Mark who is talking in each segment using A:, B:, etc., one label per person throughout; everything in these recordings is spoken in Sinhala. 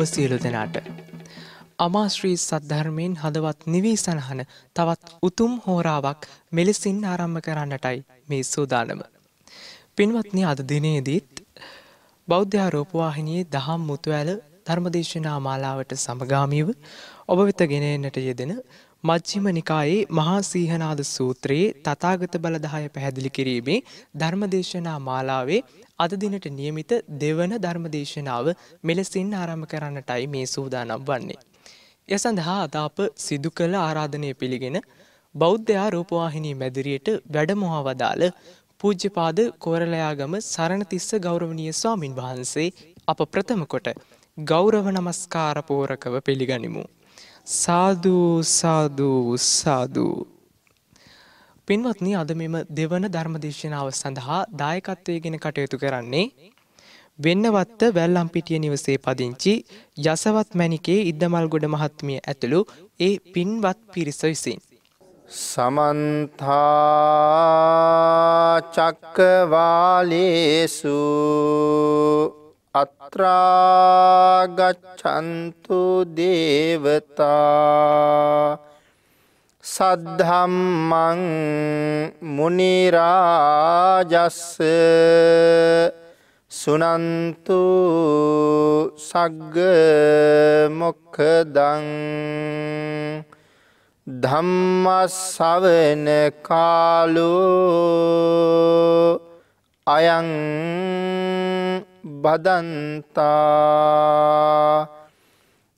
A: ඔබ සියලු දෙනාට. අමාශ්‍රී සද්ධර්මයෙන් හදවත් නිවී සනහන තවත් උතුම් හෝරාවක් මෙලෙසින් ආරම්භ කරන්නටයි මේ සූදානම. පින්වත්නි අද දිනයේදීත් බෞද්ධාරෝපවාහිනයේ දහම් මුතුවැල ධර්මදේශනා මාලාවට සමගාමීව ඔබ වෙත ගෙනන්නට යෙදෙන මජ්ජිම නිකායේ මහා සීහනාද සූත්‍රයේ තතාගත බලදාය පැහැදිලි කිරීමේ ධර්මදේශනා මාලාවේ අද දිනට නියමිත දෙවන ධර්මදේශනාව මෙලෙසින් ආරම්භ කරන්නටයි මේ සූදානම් වන්නේ. එය සඳහා අද අප සිදු කළ ආරාධනය පිළිගෙන බෞද්ධයා රූපවාහිනී මැදිරියට වැඩමොහා වදාළ පූජ්‍යපාද කෝරලයාගම සරණතිස්ස ගෞරවනීය ස්වාමින් වහන්සේ අප ප්‍රථම කොට ගෞරව නමස්කාර පෝරකව පිළිගනිමු. සාධූ සාධූ සාධූ. පින්වත්නි අද මෙම දෙවන ධර්මදේශනාව සඳහා දායකත්වය ගෙන කටයුතු කරන්නේ වෙන්නවත්ත වැල්ලම්පිටිය නිවසේ පදිංචි යසවත් මැනිකේ ඉද්දමල්ගොඩ මහත්මිය ඇතුළු ඒ පින්වත් පිරිස විසින්.
B: සමන්තා චක්කවාලේසු අත්‍රාගච්චන්තු දේවතා සද්ධම්මං මුනිරාජස්ස සුනන්තු සග්ග මොක්කදං ධම්මස්සවන කාලෝ අයං බදන්තා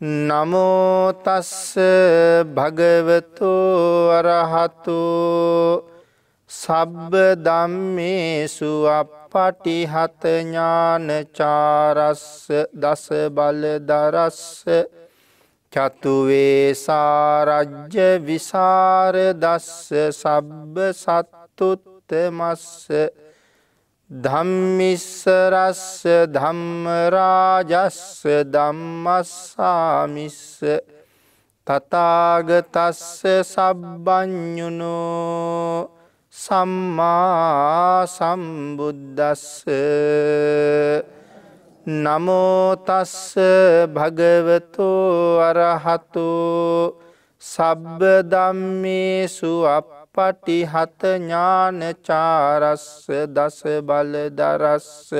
B: නමෝතස්ස භගවතු අරහතු සබ්බ දම්මේසු අපපටිහතඥානචාරස්ස දස බල දරස්ස චතුවේ සාරජ්‍ය විසාර දස්ස සබ්බ සත්තුත්තමස්ස ධම්මිස්සරස්ස ධම්මරාජස්ස ධම්මස්සාමිස්ස තතාගතස්ස සබ්බඥුනෝ සම්මා සම්බුද්දස්ස නමෝතස්ස භගවතු අරහතු සබ්බ ධම්මේසු අප පටිහත ඥානචාරස්ස දස බල දරස්ස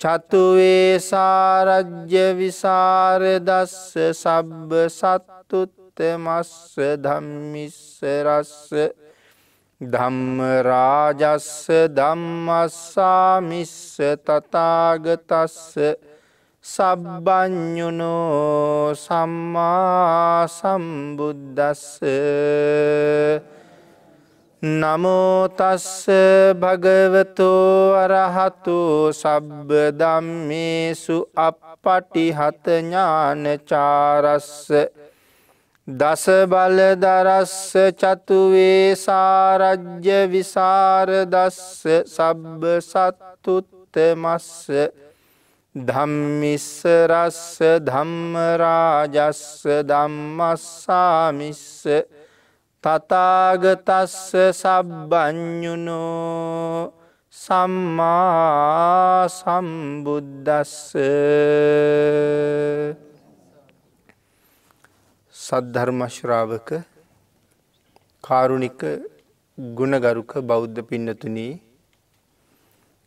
B: චතුවේ සාරජ්‍ය විසාර දස්ස සබ්බ සත්තුත්තමස්ස ධම්මිස්සරස්ස ධම්මරාජස්ස ධම්මස්සාමිස්ස තතාගතස්ස සබ්බඥුනෝ සම්මා සම්බුද්දස්ස. නමෝතස්ස භගවතු අරහතු සබ්බ දම්මේසු අපපටිහතඥානචාරස්ස දස බල දරස්ස චතුවේ සාරජ්‍ය විසාර දස්ස සබ්බ සත්තුත්තමස්ස. ධම්මිස්ස රස්ස ධම්මරාජස්ස ධම්මස්සාමිස්ස. තතාගතස්ස සබ්බඥුනෝ සම්මා සම්බුද්දස්ස. සද්ධර්මශ්‍රාවක කාරුණික ගුණගරුක බෞද්ධ පින්නතුනී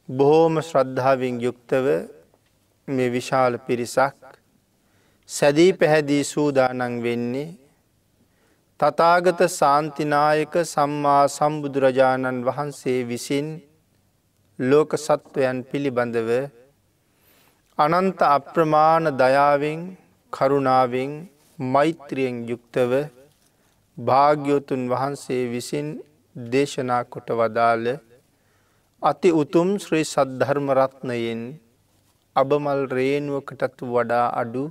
B: බොහෝම ශ්‍රද්ධාවෙන් යුක්තව මේ විශාල පිරිසක් සැදී පැහැදී සූදානන් වෙන්නේ තතාගත සාන්තිනායක සම්මා සම්බුදුරජාණන් වහන්සේ විසින් ලෝක සත්වයන් පිළිබඳව අනන්ත අප්‍රමාණ දයාවෙන් කරුණාවෙන් මෛත්‍රියෙන් යුක්තව භාග්‍යෝතුන් වහන්සේ විසින් දේශනා කොට වදාළ අති උතුම් ශ්‍රී සද්ධර්මරත්නයෙන් අබමල් රේනුවකටත් වඩා අඩු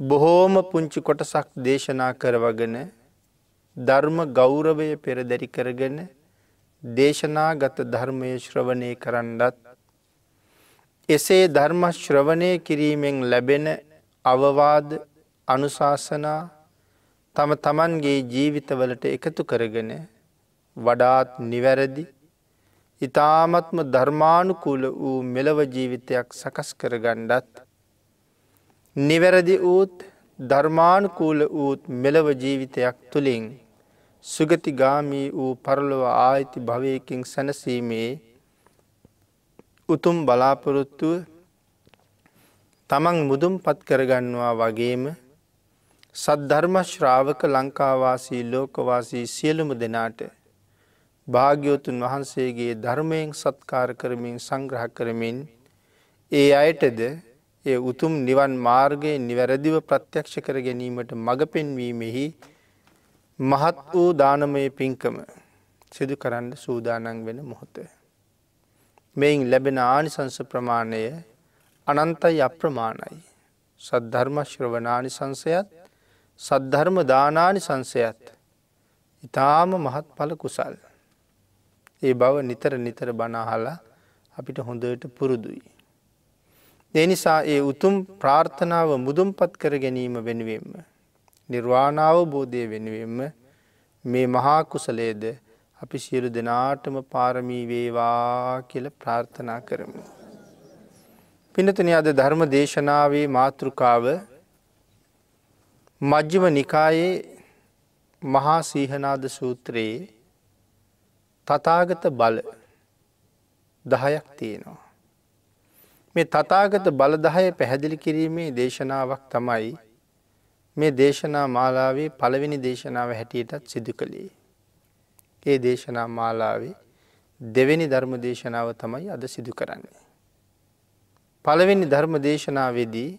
B: බොහෝම පුංචි කොටසක් දේශනා කරවගෙන ධර්ම ගෞරවය පෙරදැරි කරගෙන දේශනාගත ධර්මය ශ්‍රවණය කරන්නත් එසේ ධර්ම ශ්‍රවණය කිරීමෙන් ලැබෙන අවවාද අනුශාසනා තම තමන්ගේ ජීවිතවලට එකතු කරගෙන වඩාත් නිවැරදි ඉතාමත්ම ධර්මානුකූල වූ මෙලව ජීවිතයක් සකස් කරගණ්ඩත් නිවැරදි වූත් ධර්මානුකූල වූත් මෙලව ජීවිතයක් තුළින් සුගතිගාමී වූ පරලොව ආයිති භවයකින් සැනසීමේ උතුම් බලාපොරොත්තුව තමන් මුදුම් පත් කරගන්නවා වගේම සද්ධර්ම ශ්‍රාවක ලංකාවාසී ලෝකවාසී සියලුම දෙනාට භාග්‍යවතුන් වහන්සේගේ ධර්මයෙන් සත්කාර කරමින් සංග්‍රහ කරමින් ඒ අයටද ඒ උතුම් නිවන් මාර්ගයේ නිවැරදිව ප්‍රත්‍යක්ෂ කර ගැනීමට මඟ පෙන්වීමෙහි මහත් වූ දානමය පින්කම සිදු කරන්න සූදානන් වෙන මොහොත. මෙයින් ලැබෙන ආනිසංස ප්‍රමාණය අනන්තයි අප්‍රමාණයි. සද්ධර්මශ්‍රවනානි සංසයත් සද්ධර්ම දානානි සංසයත් ඉතාම මහත් පල කුසල්. ඒ බව නිතර නිතර බනාහලා අපිට හොඳට පුරුදුයි. එනිසා ඒ උතුම් ප්‍රාර්ථනාව මුදුම්පත් කර ගැනීම වෙනුවෙන්ම. නිර්වාණාව බෝධය වෙනුවෙන්ම මේ මහා කුසලේද අපි සියලු දෙනාටම පාරමී වේවා කියල ප්‍රාර්ථනා කරමු. පිනතන අද ධර්ම දේශනාවේ මාතෘකාව මජ්්‍යම නිකායේ මහා සීහනාද සූත්‍රයේ තතාගත බල දහයක් තියෙනවා. මේ තතාගත බලදහය පැහැදිලි කිරීමේ දේශනාවක් තමයි මේ දේශනා මාලාවේ පළවෙනි දේශනාව හැටියටත් සිදු කළේ. ඒ දේශනා මාලාවේ දෙවෙනි ධර්ම දේශනාව තමයි අද සිදු කරන්නේ. පළවෙනි ධර්ම දේශනාවේදී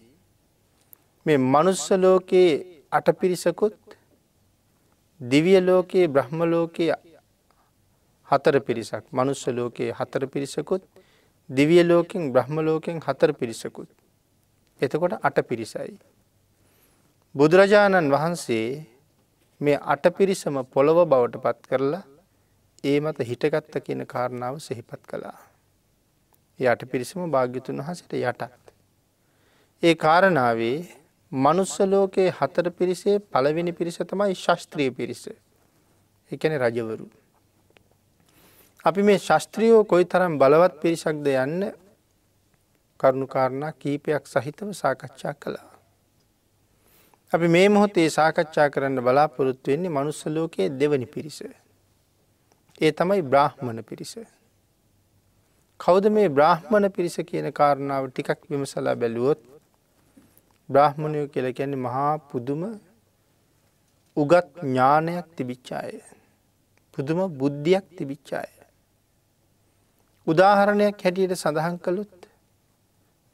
B: මේ මනුස්සලෝකයේ අට පිරිසකුත් දිවිය ලෝකයේ බ්‍රහ්ම ලෝකයේ හතර පිරිසක් මනුස්ස ලෝකයේ හතර පිරිසකුත් දිවිය ලෝකෙන් බ්‍රහ්ම ලෝකෙන් හතර පිරිසකුත්. එතකොට අට පිරිසයි. බුදුරජාණන් වහන්සේ මේ අට පිරිසම පොළොව බවට පත් කරලා ඒ මත හිටගත්ත කියන කාරණාව සෙහිපත් කළා. යට පිරිසම භාග්‍යතුන් වහසට යටත්. ඒ කාරණාවේ මනුස්සලෝකයේ හතර පිරිසේ පළවෙනි පිරිස තමයි ශස්ත්‍රිය පිරිස. එකන රජවරු. අපි මේ ශස්ත්‍රියෝ කොයි තරම් බලවත් පිරිසක්ද යන්න කරුණුකාරණා කීපයක් සහිතව සාකච්ඡා කළා. අපි මේ මොහොතේ සාකච්ඡා කරන්න බලාපොරොත්තු වෙන්නේ මනුස්සලෝකයේ දෙවනි පිරිස. ඒ තමයි බ්‍රාහ්මණ පිරිස. කෞද මේ බ්‍රාහ්මණ පිරිස කියන කාරණාව ටිකක් විමසලා බැලුවොත් බ්‍රාහ්මණයෝ කියල කියන්නේ මහා පුදුම උගත් ඥානයක් තිබිච්චාය. පුදුම බුද්ධියක් තිබිච්චාය. උදාහරණයක් හැටියට සඳහන් කළුත්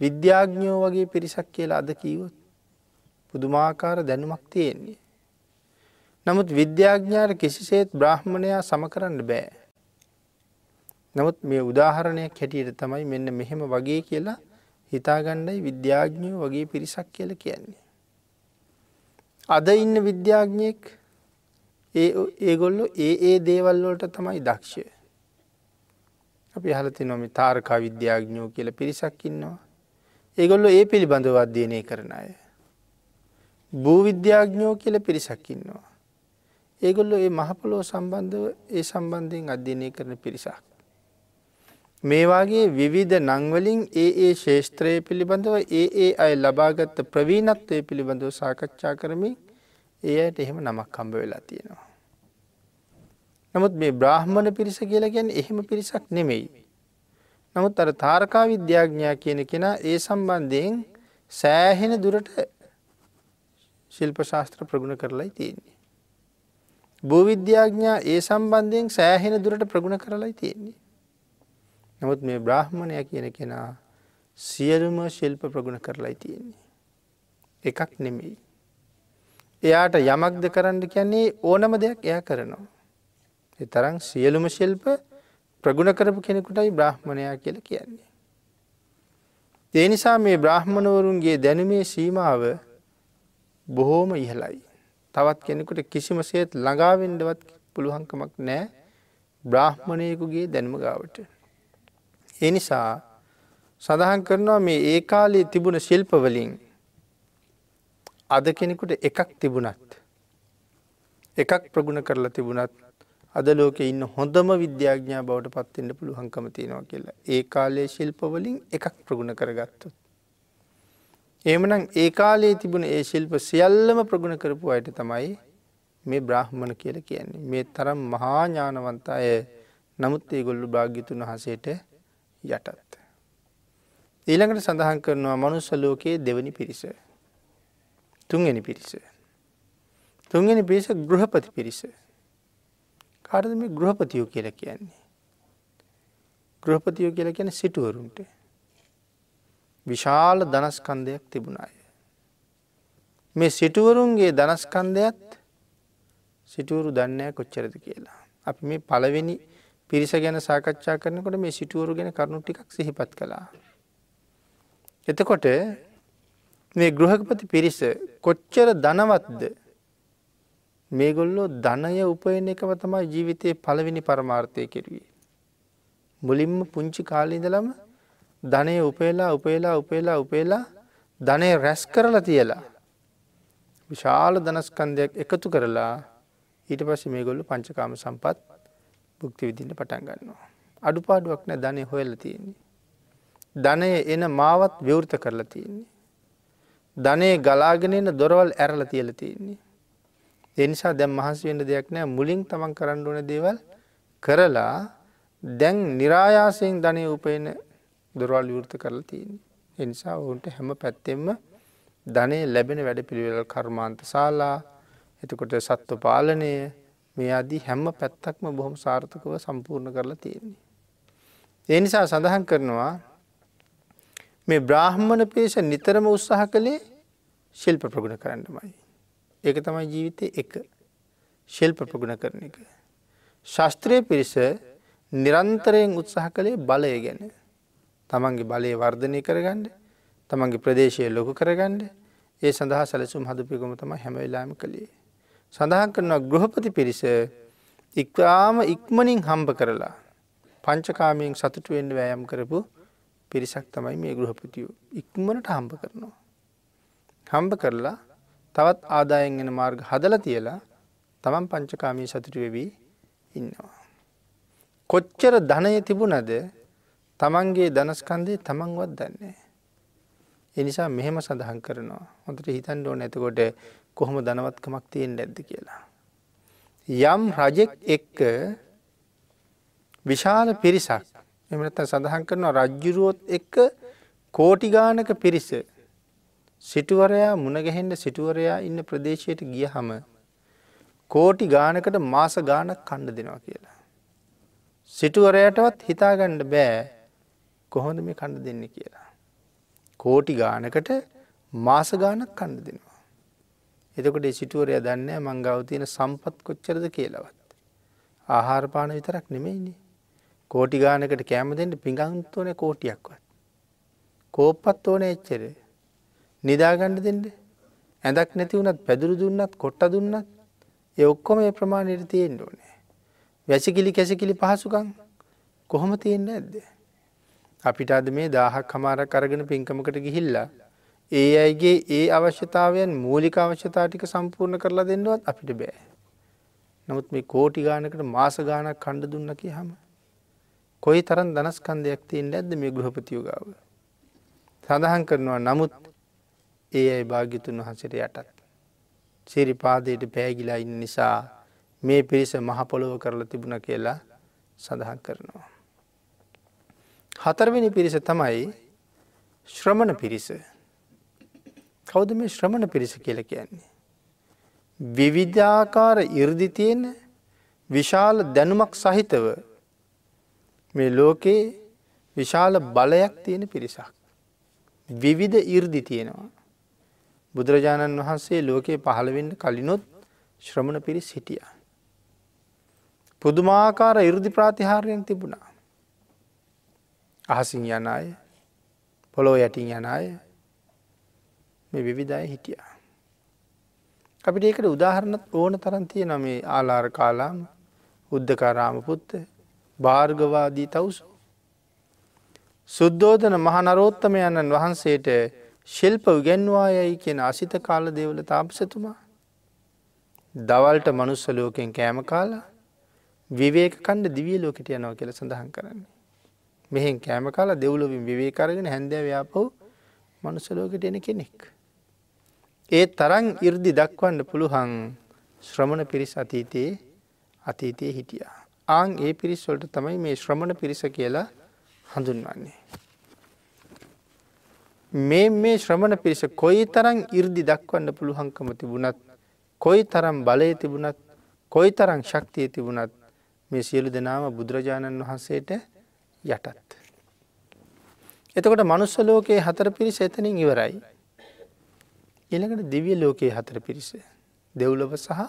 B: විද්‍යාඥෝ වගේ පිරිසක් කියලා අද කීවොත් පුදුමාකාර දැනුමක් තියෙන්නේ. නමුත් විද්‍යාඥාට කිසිසේත් බ්‍රහ්මණයා සම කරන්න බෑ. නමුත් මේ උදාහරණයක් හැටියට තමයි මෙන්න මෙහෙම වගේ කියලා හිතාගණ්ඩයි විද්‍යාඥෝ වගේ පිරිසක් කියල කියන්නේ. අද ඉන්න විද්‍යාඥයෙක් ඒගොල්ලො ඒ ඒ දේවල්වලට තමයි දක්ෂය. අපි හලති නොමි තාරකා විද්‍යාඥෝ කියල පිරිසක් ඉන්නවා. ඒගොල්ලො ඒ පිළිබඳව අධ්‍යයනය කරන අය. භූවිද්‍යාඥෝ කියල පිරිසක් ඉන්නවා. ඒගොල්ලො ඒ මහපොලෝ සම්බන්ධව ඒ සම්බන්ධයෙන් අධ්‍යයනය කරන පිරිසක්. මේවාගේ විවිධ නංවලින් ඒ ඒ ශේෂත්‍රය පිළිබඳව ඒ ඒ අය ලබාගත්ත ප්‍රවීණත්වය පිළිබඳව සාකච්ඡා කරමින් ඒ අයට එහෙම නමක් කම්බ වෙලා තියෙනවා. නමුත් මේ බ්‍රාහ්මණ පිරිස කියලා ගැන එහෙම පිරිසක් නෙමෙයි. නමුත් අර තාරකා විද්‍යාඥා කියන කෙන ඒ සම්බන්ධයෙන් සෑහෙන දුරට ශිල්ප ශාස්ත්‍ර ප්‍රගුණ කරලයි තියෙන්නේ. භූවිද්‍යාඥා ඒ සම්බන්ධයෙන් සෑහෙන දුරට ප්‍රගුණ කරලයි තියෙන්නේ. නමුත් මේ බ්‍රාහ්මණය කියන කෙනා සියලුම ශිල්ප ප්‍රගුණ කරලයි තියෙන්නේ. එකක් නෙමෙයි. එයාට යමක්ද කරන්න කියන්නේ ඕනම දෙයක් එයා කරනවා. තරම් සියලුම ශිල්ප ප්‍රගුණ කරපු කෙනෙකුටයි බ්‍රහ්මණයා කියල කියන්නේ. ඒ නිසා මේ බ්‍රහ්මණවරුන්ගේ දැනුමේ සීමාව බොහෝම ඉහලයි. තවත් කෙනෙකුට කිසිම සේත් ළඟාවෙන්ඩවත් පුළුවන්කමක් නෑ බ්‍රාහ්මණයකුගේ දැන්ම ගාවට. එනිසා සඳහන් කරනවා මේ ඒ කාලයේ තිබුණ ශිල්පවලින් අද කෙනෙකුට එකක් තිබුණත් එකක් ප්‍රගුණ කරලා තිබුණත් අද ලෝක ඉන්න හොඳම විද්‍යාඥා බවට පත්වෙන්ට පුළුවන්කම තියෙනවා කියලා ඒ කාලයේ ශිල්පවලින් එකක් ප්‍රගුණ කරගත්තුත්. එමනම් ඒ කාලයේ තිබුණ ඒ ශිල්ප සියල්ලම ප්‍රගුණ කරපු අයට තමයි මේ බ්‍රාහ්මණ කියල කියන්නේ මේ තරම් මහා ඥානවන්ත අය නමුත් ඒ ගොල්ලු භාග්‍යතුන් වහසේට යටත්. ඊළඟට සඳහන් කරනවා මනුස්ස ලෝකයේ දෙවනි පිරිස. තුන්ගනි පිරිස. තුන්ගනි පිරිස ගෘහපති පිරිස. කාරද මේ ගෘහපතියෝ කියල කියන්නේ. ගෘහපතියෝ කියල කියන සිටුවරුන්ට විශාල දනස්කන්දයක් තිබුණාය. මේ සිටුවරුන්ගේ දනස්කන්දයත් සිටුවරු දන්නෑ කොච්චරද කියලා. අපි මේ පළවෙනි පිරිස ගැන සාකච්ඡා කරනකොට මේ සිටුවරු ගැන කරුණු ටිකක් සිහිපත් කළා. එතකොට මේ ගෘහකපති පිරිස කොච්චර දනවත්ද මේගොල්ලෝ ධනය උපයන එකම තමයි ජීවිතයේ පළවෙනි පරමාර්ථය කෙරුවේ. මුලින්ම පුංචි කාලීදලම ධනය උපේලා උපේලා උපේලා උපේලා ධනය රැස් කරලා තියලා. විශාල දනස්කන්දයක් එකතු කරලා ඊට පස්ස මේ ගොල්ලු පංචකාම සම්පත් බුක්ති විදින්න පටන් ගන්නවා. අඩුපාඩුවක් නෑ ධනය හොයල තියෙන්නේ. ධනය එන මාවත් විවෘත කරලා තියෙන්නේ. ධනය ගලාගෙනන දොරවල් ඇරල තියල තියෙන්නේ. එනිසා දැම් මහන්සි වෙන්න දෙයක් නෑ මුලින් තමන් කරන්න ඕන දේවල් කරලා දැන් නිරායාසයෙන් ධනය උපයන දොරවල් විවෘත කරලා තියන්නේ. එනිසා ඔවුන්ට හැම පැත්තෙම ධනය ලැබෙන වැඩ පිළිවෙල කර්මාන්ත ශාලා එතකොට සත්ව පාලනය මේ අදී හැම්ම පැත්තක්ම බොහොම සාර්ථකව සම්පූර්ණ කරලා තියෙන්නේ. ඒ නිසා සඳහන් කරනවා මේ බ්‍රාහ්මණ පේෂ නිතරම උත්සාහ කළේ ශිල්ප ප්‍රගුණ කරන්නමයි. ඒක තමයි ජීවිතය එක ශිල්ප ප්‍රගුණ කරන එක. ශස්ත්‍රය පිරිස නිරන්තරයෙන් උත්සාහ කළේ බලය ගැන තමන්ගේ බලය වර්ධනය කරගන්න තමන්ගේ ප්‍රදේශය ලොකු කරගන්න ඒ සඳහා සැලසුම් හදපිකොම තම හැමවෙලාම කළේ. සඳහන් කරනවා ගෘහපති පිරිස ඉක්වාම ඉක්මනින් හම්බ කරලා පංචකාමයෙන් සතුටු වෙන්න වෑයම් කරපු පිරිසක් තමයි මේ ගෘහපතියෝ ඉක්මනට හම්බ කරනවා. හම්බ කරලා තවත් ආදායෙන්ගෙන මාර්ග හදල තියලා තමන් පංචකාමී සතුටු වෙවී ඉන්නවා. කොච්චර ධනය තිබුණද තමන්ගේ දනස්කන්දේ තමන්වත් දන්නේ. එනිසා මෙහෙම සඳහන් කරනවා හොඳට හිතන් ඕන ඇතකොට කොහොම දනවත්කමක් තියෙන් නැද්ද කියලා. යම් රජෙක් එක්ක විශාල පිරිසක් එමනත සඳහන් කරනවා රජ්ජුරුවොත් එක්ක කෝටිගානක පිරිස සිටුවරයා මුණගැහෙන්ට සිටුවරයා ඉන්න ප්‍රදේශයට ගිය හම කෝටි ගානකට මාස ගානක් කණ්ඩ දෙනවා කියලා. සිටුවරයටවත් හිතාගණ්ඩ බෑ කොහොඳ මේ කණ්ඩ දෙන්න කියලා. කෝටි ගානකට මාස ගානක් කණ්ඩ දෙනවා. එතකොට සිටුවරය දන්න මංගව තියෙන සම්පත් කොච්චරද කියලවත්. ආහාරපාන විතරක් නෙමෙයිනි. කෝටි ගානකට කෑම දෙෙන්ට පිඟන්තෝන කෝටියක්වත්. කෝප්පත් ඕන එච්චර. නිදාගණ්ඩ දෙෙන්ට ඇඳක් නැති වුනත් පැදුරු දුන්නත් කොට්ට දුන්නත් ඒ ඔක්කොම ඒ ප්‍රමාණයට තියෙන් ඕනේ. වැසිකිලි කැසිකිලි පහසුකං කොහොම තියෙන්න ඇද්ද. අපිට අද මේ දාහක් හමාරක් අරගෙන පින්කමකට ගිහිල්ලා ඒ අයිගේ ඒ අවශ්‍යතාවයන් මූලික අවශ්‍යතා ටික සම්පූර්ණ කරලා දෙන්නවත් අපිට බෑ. නමුත් මේ කෝටි ගානකට මාස ගානක් කණ්ඩ දුන්න කිය හම. කොයි තරන් දනස්කන්දයක් තියෙන් ඇද්ද මේ ගෘහපතියෝගාව. සඳහන් කරනවා නමුත් ඒ අයි භාග්‍යතුන් වහසට යටත්. සිරිපාදයට පෑගිලා ඉන්න නිසා මේ පිරිස මහපොළොව කරලා තිබුණ කියලා සඳහන් කරනවා. හතරවෙනි පිරිස තමයි ශ්‍රමණ පිරිස. කෞද මේ ශ්‍රමණ පිරිස කියල කියන්නේ. විවිධාකාර ඉර්දි තියෙන විශාල දැනුමක් සහිතව මේ ලෝකයේ විශාල බලයක් තියෙන පිරිසක්. විවිධ ඉර්දි තියෙනවා. බුදුරජාණන් වහන්සේ ලෝකයේ පහළවෙන්න කලිනොත් ශ්‍රමණ පිරිස් හිටිය. පුදුමාකාර ඉර්දි ප්‍රාතිහාරයෙන් තිබුණා. අහසින් යන අය පොලෝ යටින් යන අය මේ විවිධය හිටිය. අපිට ඒකට උදාහරණත් ඕන තරන්තිය නම ආලාර කාලාම උද්ධකාරාමපුත්ත භාර්ගවාදී තවුසු. සුද්ධෝධන මහනරෝත්තමයණන් වහන්සේට ශිල්ප උගැන්වායයි කියෙන අසිත කාල දෙවල තාපසතුමා. දවල්ට මනුස්ස ලෝකෙන් කෑම කාලා විවේක කණ්ඩ දිවිය ලෝකට යනව කියල සඳහන් කරන්නේ. මෙහෙන් කෑම කාලා දෙව්ලොවින් විවේකරගෙන හැන්දෑ ව්‍යාපව් මනුසලෝකට එන කෙනෙක්. ඒ තරන් ඉර්දි දක්වන්න පුළුහන් ශ්‍රමණ පිරිස් අතීතයේ අතීතයේ හිටිය. ආං ඒ පිරිස්වලට තමයි මේ ශ්‍රමණ පිරිස කියලා හඳුන්වන්නේ. මේ මේ ශ්‍රමණ පිරිස කොයි තරං ඉර්දි දක්වන්න පුළුහංකම තිබුණත් කොයි තරම් බලය තිබුණත් කොයි තරං ශක්තිය තිබුණත් මේ සියලු දෙනාම බුදුරජාණන් වහන්සේට යටත්. එතකොට මනුස්ස ලෝකයේ හතර පිරිස එතනින් ඉවරයි. එළඟට දිවිය ලෝකයේ හතර පිරිස. දෙව්ලව සහ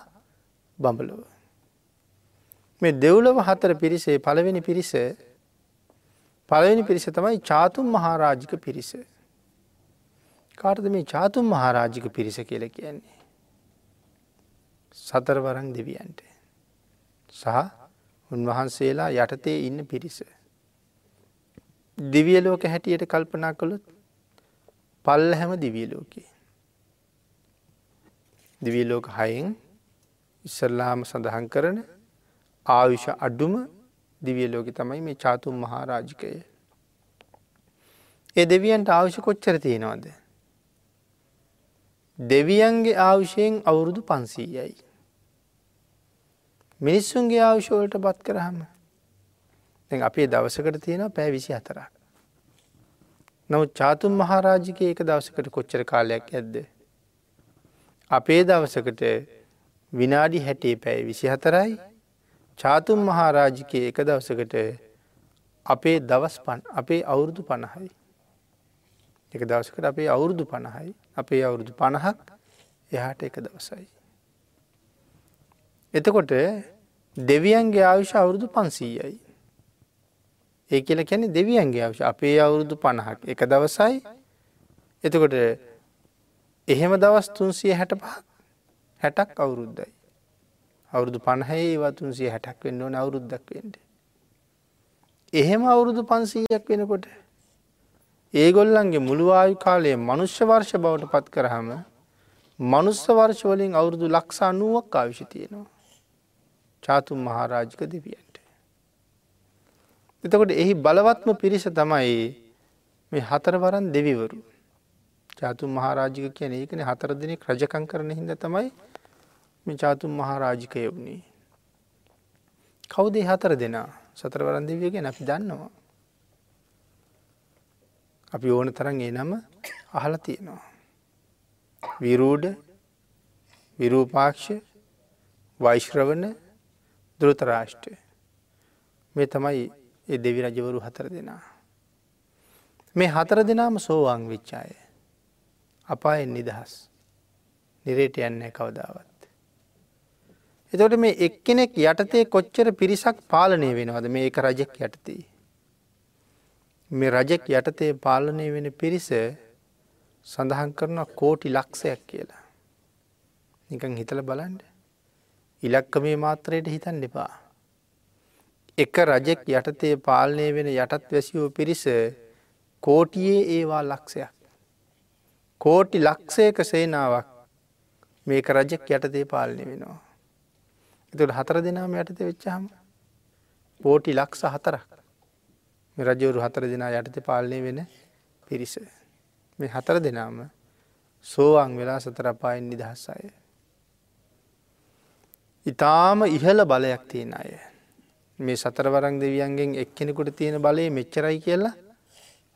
B: බඹලොව. මේ දෙව්ලව හතර පිරිසේ පළවෙනි පිරිස පළවෙනි පිරිස තමයි චාතුම් මහාරාජික පිරිස. කාටද මේ චාතුම් මහාරාජික පිරිස කියල කියන්නේ. සතරවරං දෙවියන්ට. සහ උන්වහන්සේලා යටතේ ඉන්න පිරිස. දිවිය ලෝක හැටියට කල්පනා කළොත් පල්ල හැම දිවිය ලෝකේ. දිවිය ලෝක හයෙන් ඉස්සල්ලාම සඳහන් කරන ආයුෂ අඩුම දිවිය ලෝක තමයි මේ චාතුම් මහාරාජිකය. ඒ දෙවියන්ට ආවුෂ කොච්චර තියෙනවාද. දෙවියන්ගේ ආවුෂයෙන් අවුරුදු පන්සීයයි. මිනිස්සුන්ගේ ආවුෂෝලට බත් කරහම අපේ දවසකට තියෙන පෑ විසි හතරක්. නමුත් චාතුන් මහාරාජික ඒක දවසකට කොච්චර කාලයක් ඇද්ද. අපේ දවසකට විනාඩි හැටේ පැය විසි හතරයි චාතුන් මහාරාජිකය එක දවසකට අපේ දවස් පන් අපේ අවුරුදු පණහයි. එක දවසකට අපේ අවුරුදු පණහයි අපේ අවුරුදු පණහක් එහාට එක දවසයි. එතකොට දෙවියන්ගේ ආවිශ අවුරුදු පන්සීයයි. ඒ කියල කැනෙ දෙවියන්ගේ අවශ අපේ අවුරුදු පණහක් එක දවසයි එතකොට එහෙම දවස් තුන්සිය හැට පහක් හැටක් අවුරුද්දයි. අවුරුදු පණහේ වතුන්සිය හැටක් වෙන්න ඕන අවුරුද්දක් වෙන්ට. එහෙම අවුරුදු පන්සීයක් වෙනකොට ඒගොල්ලන්ගේ මුළුවායු කාලයේ මනුෂ්‍ය වර්ෂ බවට පත් කරහම මනුස්ස වර්ෂවලින් අවුරුදු ලක්ෂා නුවක් ආවිශ තියෙනවා. චාතුම් මහාරාජික දෙවියන්ට. එතකොට එහි බලවත්ම පිරිස තමයි මේ හතරවරන් දෙවිවරු. චාතුම් මහාරාජික කියන ඒකන හතර දෙනෙක් රජකං කරන හිද තමයි මේ චාතුම් මහාරාජිකය වුණේ. කවුදේ හතර දෙනා සතරවරන් දෙවිය ගැන අපි දන්නවා. අපි ඕන තරන් ඒ නම අහල තියෙනවා. විරූඩ විරූපාක්ෂ වෛශ්‍රවන දෘතරාෂ්ට්‍ය මේ තමයි ඒ දෙවි රජවරු හතර දෙනා. මේ හතර දෙනාම සෝවාං විච්චාය. අපායෙන් නිදහස් නිරේට යන්නේ කවදාවත්. එතකොට මේ එක්කෙනෙක් යටතේ කොච්චර පිරිසක් පාලනය වෙනවද මේ එක රජෙක් යටතේ. මේ රජෙක් යටතේ පාලනය වෙන පිරිස සඳහන් කරන කෝටි ලක්ෂයක් කියලා. නිකං හිතල බලන්ඩ. ඉලක්කමේ මාත්‍රයට හිතන් දෙපා. එක රජෙක් යටතේ පාලනය වෙන යටත් වැසිවෝ පිරිස කෝටියේ ඒවා ලක්ෂයක්. කෝටි ලක්ෂයක සේනාවක් මේක රජෙක් යටතේ පාලනය වෙනවා. එතුට හතර දෙනාම යටත වෙච්චහම පෝටි ලක්ෂ හතරක් රජවරු හතර දෙනා යටත පාලනය වෙන පිරිස. මේ හතර දෙනාම සෝවන් වෙලා සතර අපායෙන් නිදහස් අය. ඉතාම ඉහල බලයක් තියෙන අය. මේ සතරවරං දෙවියන්ගෙන් එක්කෙනෙකුට තියෙන බලය මෙච්චරයි කියලා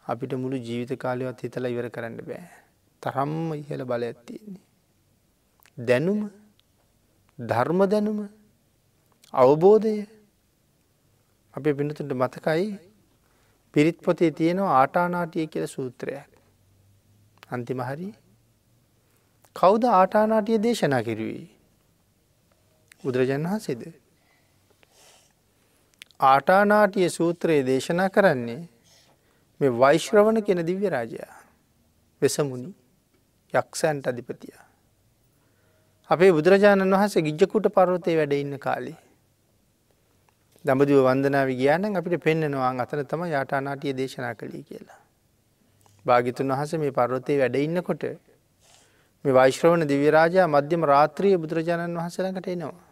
B: අපිට මුළු ජීවිත කාලයවත් හිතලා ඉවර කරන්න බෑ. තරම්ම ඉහළ බලයක් තියෙන්නේ. දැනුම ධර්ම දැනුම අවබෝධය අපේ පිනතුට මතකයි පිරිත් පොතේ තියෙනවා ආටානාටිය කියල සූත්‍රයක්. අන්තිමහරි කෞද ආටානාටිය දේශනා කිරුවේ. බුදුරජන් වහන්සේද. ආටානාටිය සූත්‍රයේ දේශනා කරන්නේ මේ වෛශ්‍රවණ කෙන දිව්‍ය රාජයා වෙසමුණි යක්ෂයන්ට අධිපතියා. අපේ බුදුරජාණන් වහන්සේ ගිජ්ජකුට පරවතය වැඩ ඉන්න කාලේ. දඹදිව වන්දනාව ගියානන් අපිට පෙන්න්නනවා අතන තම යාටානාටිය දේශනා කළේ කියලා. භාගිතුන් වහස මේ පර්වතය වැඩ ඉන්නකොට මේ වෛශ්‍රවණ දිවිරාජා මධ්‍යම රාත්‍රිය බුදුරජාණන් වහන්සේලඟට එනවා.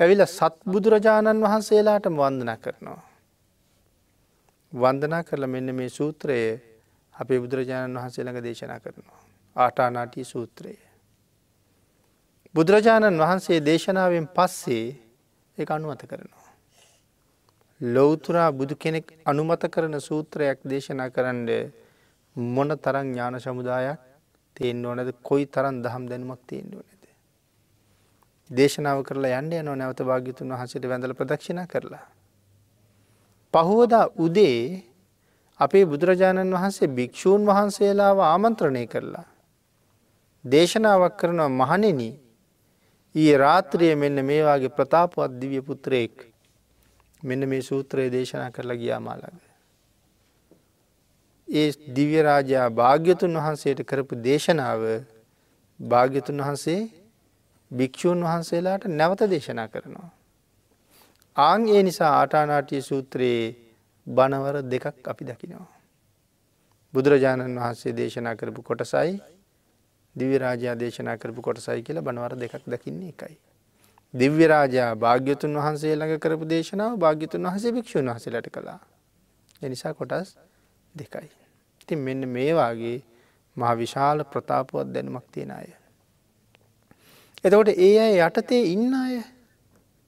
B: ඇවිල සත් බුදුරජාණන් වහන්සේලාට වන්දනා කරනවා. වන්දනා කරල මෙන්න මේ සූත්‍රයේ අපේ බුදුරජාණන් වහන්සේළඟ දේශනා කරනවා. ආටානාටී සූත්‍රය. බුදුරජාණන් වහන්සේ දේශනාවෙන් පස්සේ ඒ අනුමත කරනවා. ලොවතුරා බුදු කෙනෙක් අනුමත කරන සූත්‍රයක් දේශනා කරන්න මොන තරං ඥාන සමුදායක් තියෙන් ඕනද කොයි තරන් දහම් දැනුමක් තියෙන් ඕනෙද. දේශනාව කරලා යන්න යනෝ නැවත භාගිතුන් වහසට වැඳල ප්‍රදක්ෂණ කරලා. පහුවදා උදේ අපේ බුදුරජාණන් වහන්සේ භික්‍ෂූන් වහන්සේලාව ආමන්ත්‍රණය කරලා. දේශනාවක් කරනවා මහනෙන ඊ රාත්‍රිය මෙන්න මේවාගේ ප්‍රතාපවත් දිවිය පුත්‍රයෙක් මෙන්න මේ සූත්‍රයේ දේශනා කරලා ගියා මාලග. ඒ දිව්‍යරාජයා භාග්‍යතුන් වහන්සේට කරපු දේශනාව භාග්‍යතුන් වහන්සේ භික්‍ෂූන් වහන්සේලාට නැවත දේශනා කරනවා. ආං ඒ නිසා ආටානාටිය සූත්‍රයේ බණවර දෙකක් අපි දකිනවා. බුදුරජාණන් වහන්සේ දේශනා කරපු කොටසයි දිවිරාජයා දේශනා කරපු කොටසයි කියලා බණවර දෙකක් දකින්නේ එකයි. දිව්‍යරාජා භාග්‍යතුන් වහන්සේ ළඟ කරපු දේශනාව භාග්‍යතුන් වහසේ භික්ෂූන් වහසලට කළා. එනිසා කොටස් දෙකයි. ඉතින් මෙන්න මේවාගේ මහ විශාල ප්‍රතාපුවත් දැනුමක් තියෙන අය. එතකොට ඒ අය යටතේ ඉන්න අය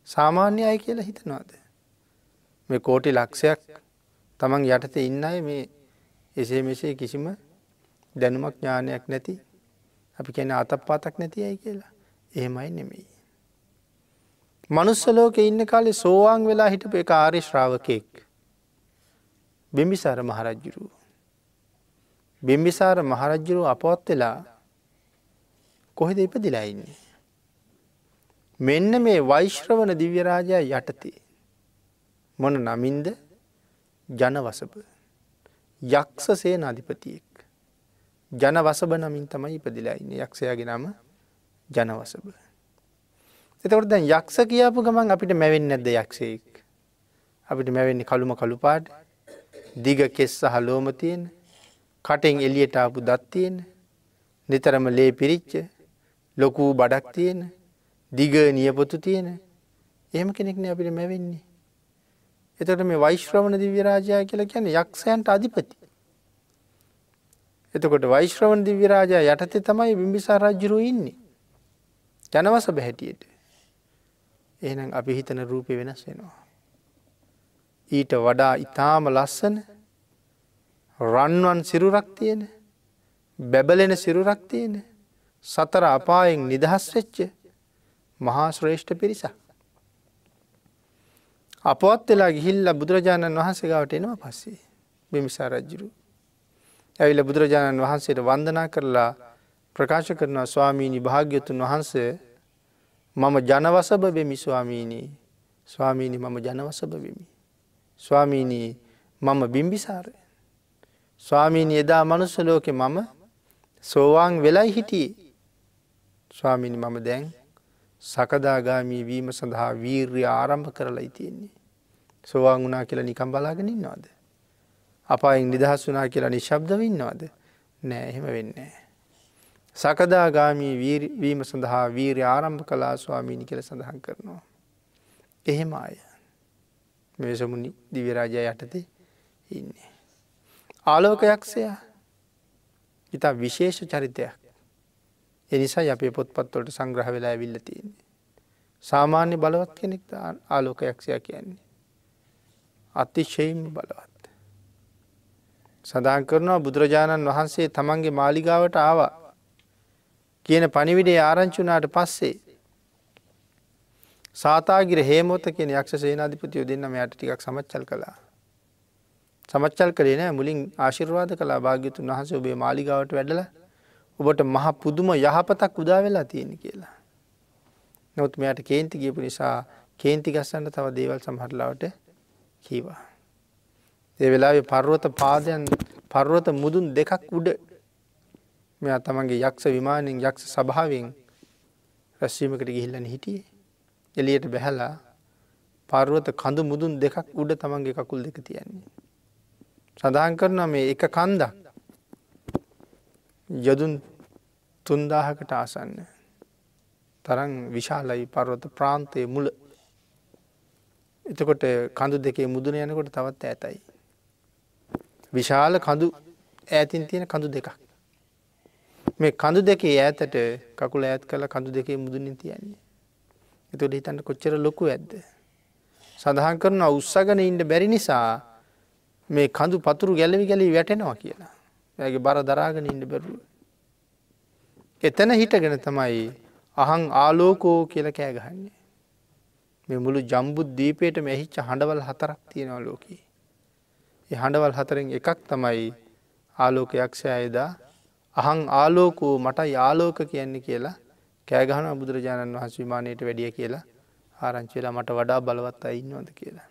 B: සාමාන්‍ය අය කියලා හිතනවාද. මේ කෝටි ලක්ෂයක් තමන් යටතේ ඉන්න අය මේ එසේ මෙසේ කිසිම දැනුමක් ඥානයක් නැති අපි කැන අතක් පාතක් නැති අයි කියලා එහෙමයි නෙමෙයි. මනුස්සලෝක ඉන්න කාලේ සෝවාන් වෙලා හිටපු එක ආර්ය ශ්‍රාවකයෙක් බිම්බිසාර මහරජ්ජුරුව. බිම්බිසාර මහරජ්ජුරුව අපවත් වෙලා කොහෙද ඉපදිලා ඉන්නේ. මෙන්න මේ වෛශ්‍රවන දිව්‍යරාජා යටතේ. මොන නමින්ද ජනවසප යක්ෂ සේන අධිපතියෙක්. ජනවසබ නමින් තමයි ඉපදිලා ඉන්න යක්ෂයාගේ නම ජනවසබ. එතකොට දැන් යක්ෂ කියාපු ගමන් අපිට මැවෙන් නැද්ද යක්ෂයෙක්. අපිට මැවෙන්නේ කළුම කළුපාට දිග කෙස් සහ ලෝම තියෙන කටෙන් එලියට ආපු දත් තියෙන නිතරම ලේ පිරිච්ච ලොකූ බඩක් තියෙන දිග නියපොතු තියෙන එහෙම කෙනෙක්න අපිට මැවෙන්නේ. එතට මේ වෛශ්‍රවණ දිව්‍යරාජයා කියලා කියන යක්ෂයන්ට අධිපති. එතකොට වෛශ්‍රවණ දිව්‍යරාජා යටතේ තමයි බිම්බිසා රජ්ජුරු ඉන්නේ. ජනවස බැහැටියට. එහෙනම් අපි හිතන රූපය වෙනස් වෙනවා. ඊට වඩා ඉතාම ලස්සන රන්වන් සිරුරක් තියෙන බැබලෙන සිරුරක් තියෙන සතර අපායෙන් නිදහස් වෙච්ච මහා ශ්‍රේෂ්ඨ පිරිසක්. අපවත් වෙලා ගිහිල්ල බුදුරජාණන් වහන්සේ ගාවට එනවා පස්සේ බිමිසා රජ්ජුරු. ඇවිල බුදුරජාණන් වහන්සේට වන්දනා කරලා ප්‍රකාශ කරනවා ස්වාමීණි භාග්‍යතුන් වහන්සේ මම ජනවසභ වෙමි ස්වාමීණී ස්වාමීණි මම ජනවසභ වෙමි. ස්වාමීණී මම බිම්බිසාරය. ස්වාමීණි එදා මනුස්සලෝකෙ මම සෝවාන් වෙලයි හිටියේ. ස්වාමිනි මම දැන් සකදාගාමී වීම සඳහා වීර්ය ආරම්භ කරලා ඉතියෙන්නේ. සෝවාන් වනා කියලා නිකම් බලාගෙනින්නවාද. අපායින් නිදහස් වනා කියලා නිශබ්දවන්නවාද නෑ එහෙම වෙන්නේ. සකදාගාමී වීම සඳහා වීරය ආරම්භ කලා ස්වාමීණි කියල සඳහන් කරනවා. එහෙම අය. මේසමුණි දිවිරාජය යටතේ ඉන්නේ. ආලෝකයක්ෂයා ඉතා විශේෂ චරිතයක් එනිසා අපේ පොත්පත්වලට සංග්‍රහ වෙලා ඇවිල්ල තියන්නේ. සාමාන්‍ය බලවත් කෙනෙක් ආලෝකයක්ෂයා කියන්නේ. අතිශයිම් බලවත්. සඳහන් කරනවා බුදුරජාණන් වහන්සේ තමන්ගේ මාලිගාවට ආවා කියන පනිවිඩේ ආරංචුනාට පස්සේ සාතාගිර හේමෝත කියෙන යක්ෂ සේනාධිපතියෝ දෙන්නම යට ටිකක් සමච්චල් කලා. සමච්චල් කලේ නෑ මුලින් ආශිර්වාද කලා භාග්‍යතුන් වහස ඔබේ මාලිගාවට වැඩල ඔබට මහ පුදුම යහපතක් උදා වෙලා තියෙන කියලා. නොත් මෙයට කේන්ති ගියපු නිසා කේන්ති ගස්සන්න තව දේවල් සමහරලාවට කීවා. ඒ වෙලා පර්වත පාදයන් පර්වත මුදුන් දෙකක් උඩ මෙයා තමන්ගේ යක්ෂ විමානෙන් යක්ෂ සභාවෙන් රැස්වීමකට ගිහිල්ලන හිටියේ එලියට බැහැලා පර්වත කඳු මුදුන් දෙකක් උඩ තමන්ගේ කකුල් දෙක තියන්නේ. සඳහන් කරන මේ එක කන්දක් යොදුන් තුන්දාහකට ආසන්න තරන් විශාලයි පර්වත ප්‍රාන්තය මුල එතකොට කඳු දෙකේ මුදුන යනකොට තවත් ඇතයි. විශාල කඳු ඈතින් තියෙන කඳු දෙකක්. මේ කඳු දෙකේ ඈතට කකුල ඈත් කළ කඳු දෙකේ මුදුනින් තියන්නේ. එතුට හිතන්ට කොච්චර ලොකු ඇද්ද. සඳහන් කරන උත්සගන ඉන්ට බැරි නිසා මේ කඳු පතුරු ගැලවි ගැලි වැටෙනවා කියලා. ඇගේ බර දරාගෙන ඉන්න බැරුව. එතන හිටගෙන තමයි අහං ආලෝකෝ කියල කෑගහන්නේ. මේ මුළු ජම්බුද් දීපයට මෙහිච්ච හඬවල් හතරක් තියෙනව ලෝකී. ඒ හඬවල් හතරෙන් එකක් තමයි ආලෝකයක්ෂය අයදා අහං ආලෝකෝ මට යාලෝක කියන්නේ කියලා කෑගහන බුදුරජාණන් වහස් විමානයට වැඩිය කියලා ආරංචිලා මට වඩා බලවත් අයින්නවද කියලා.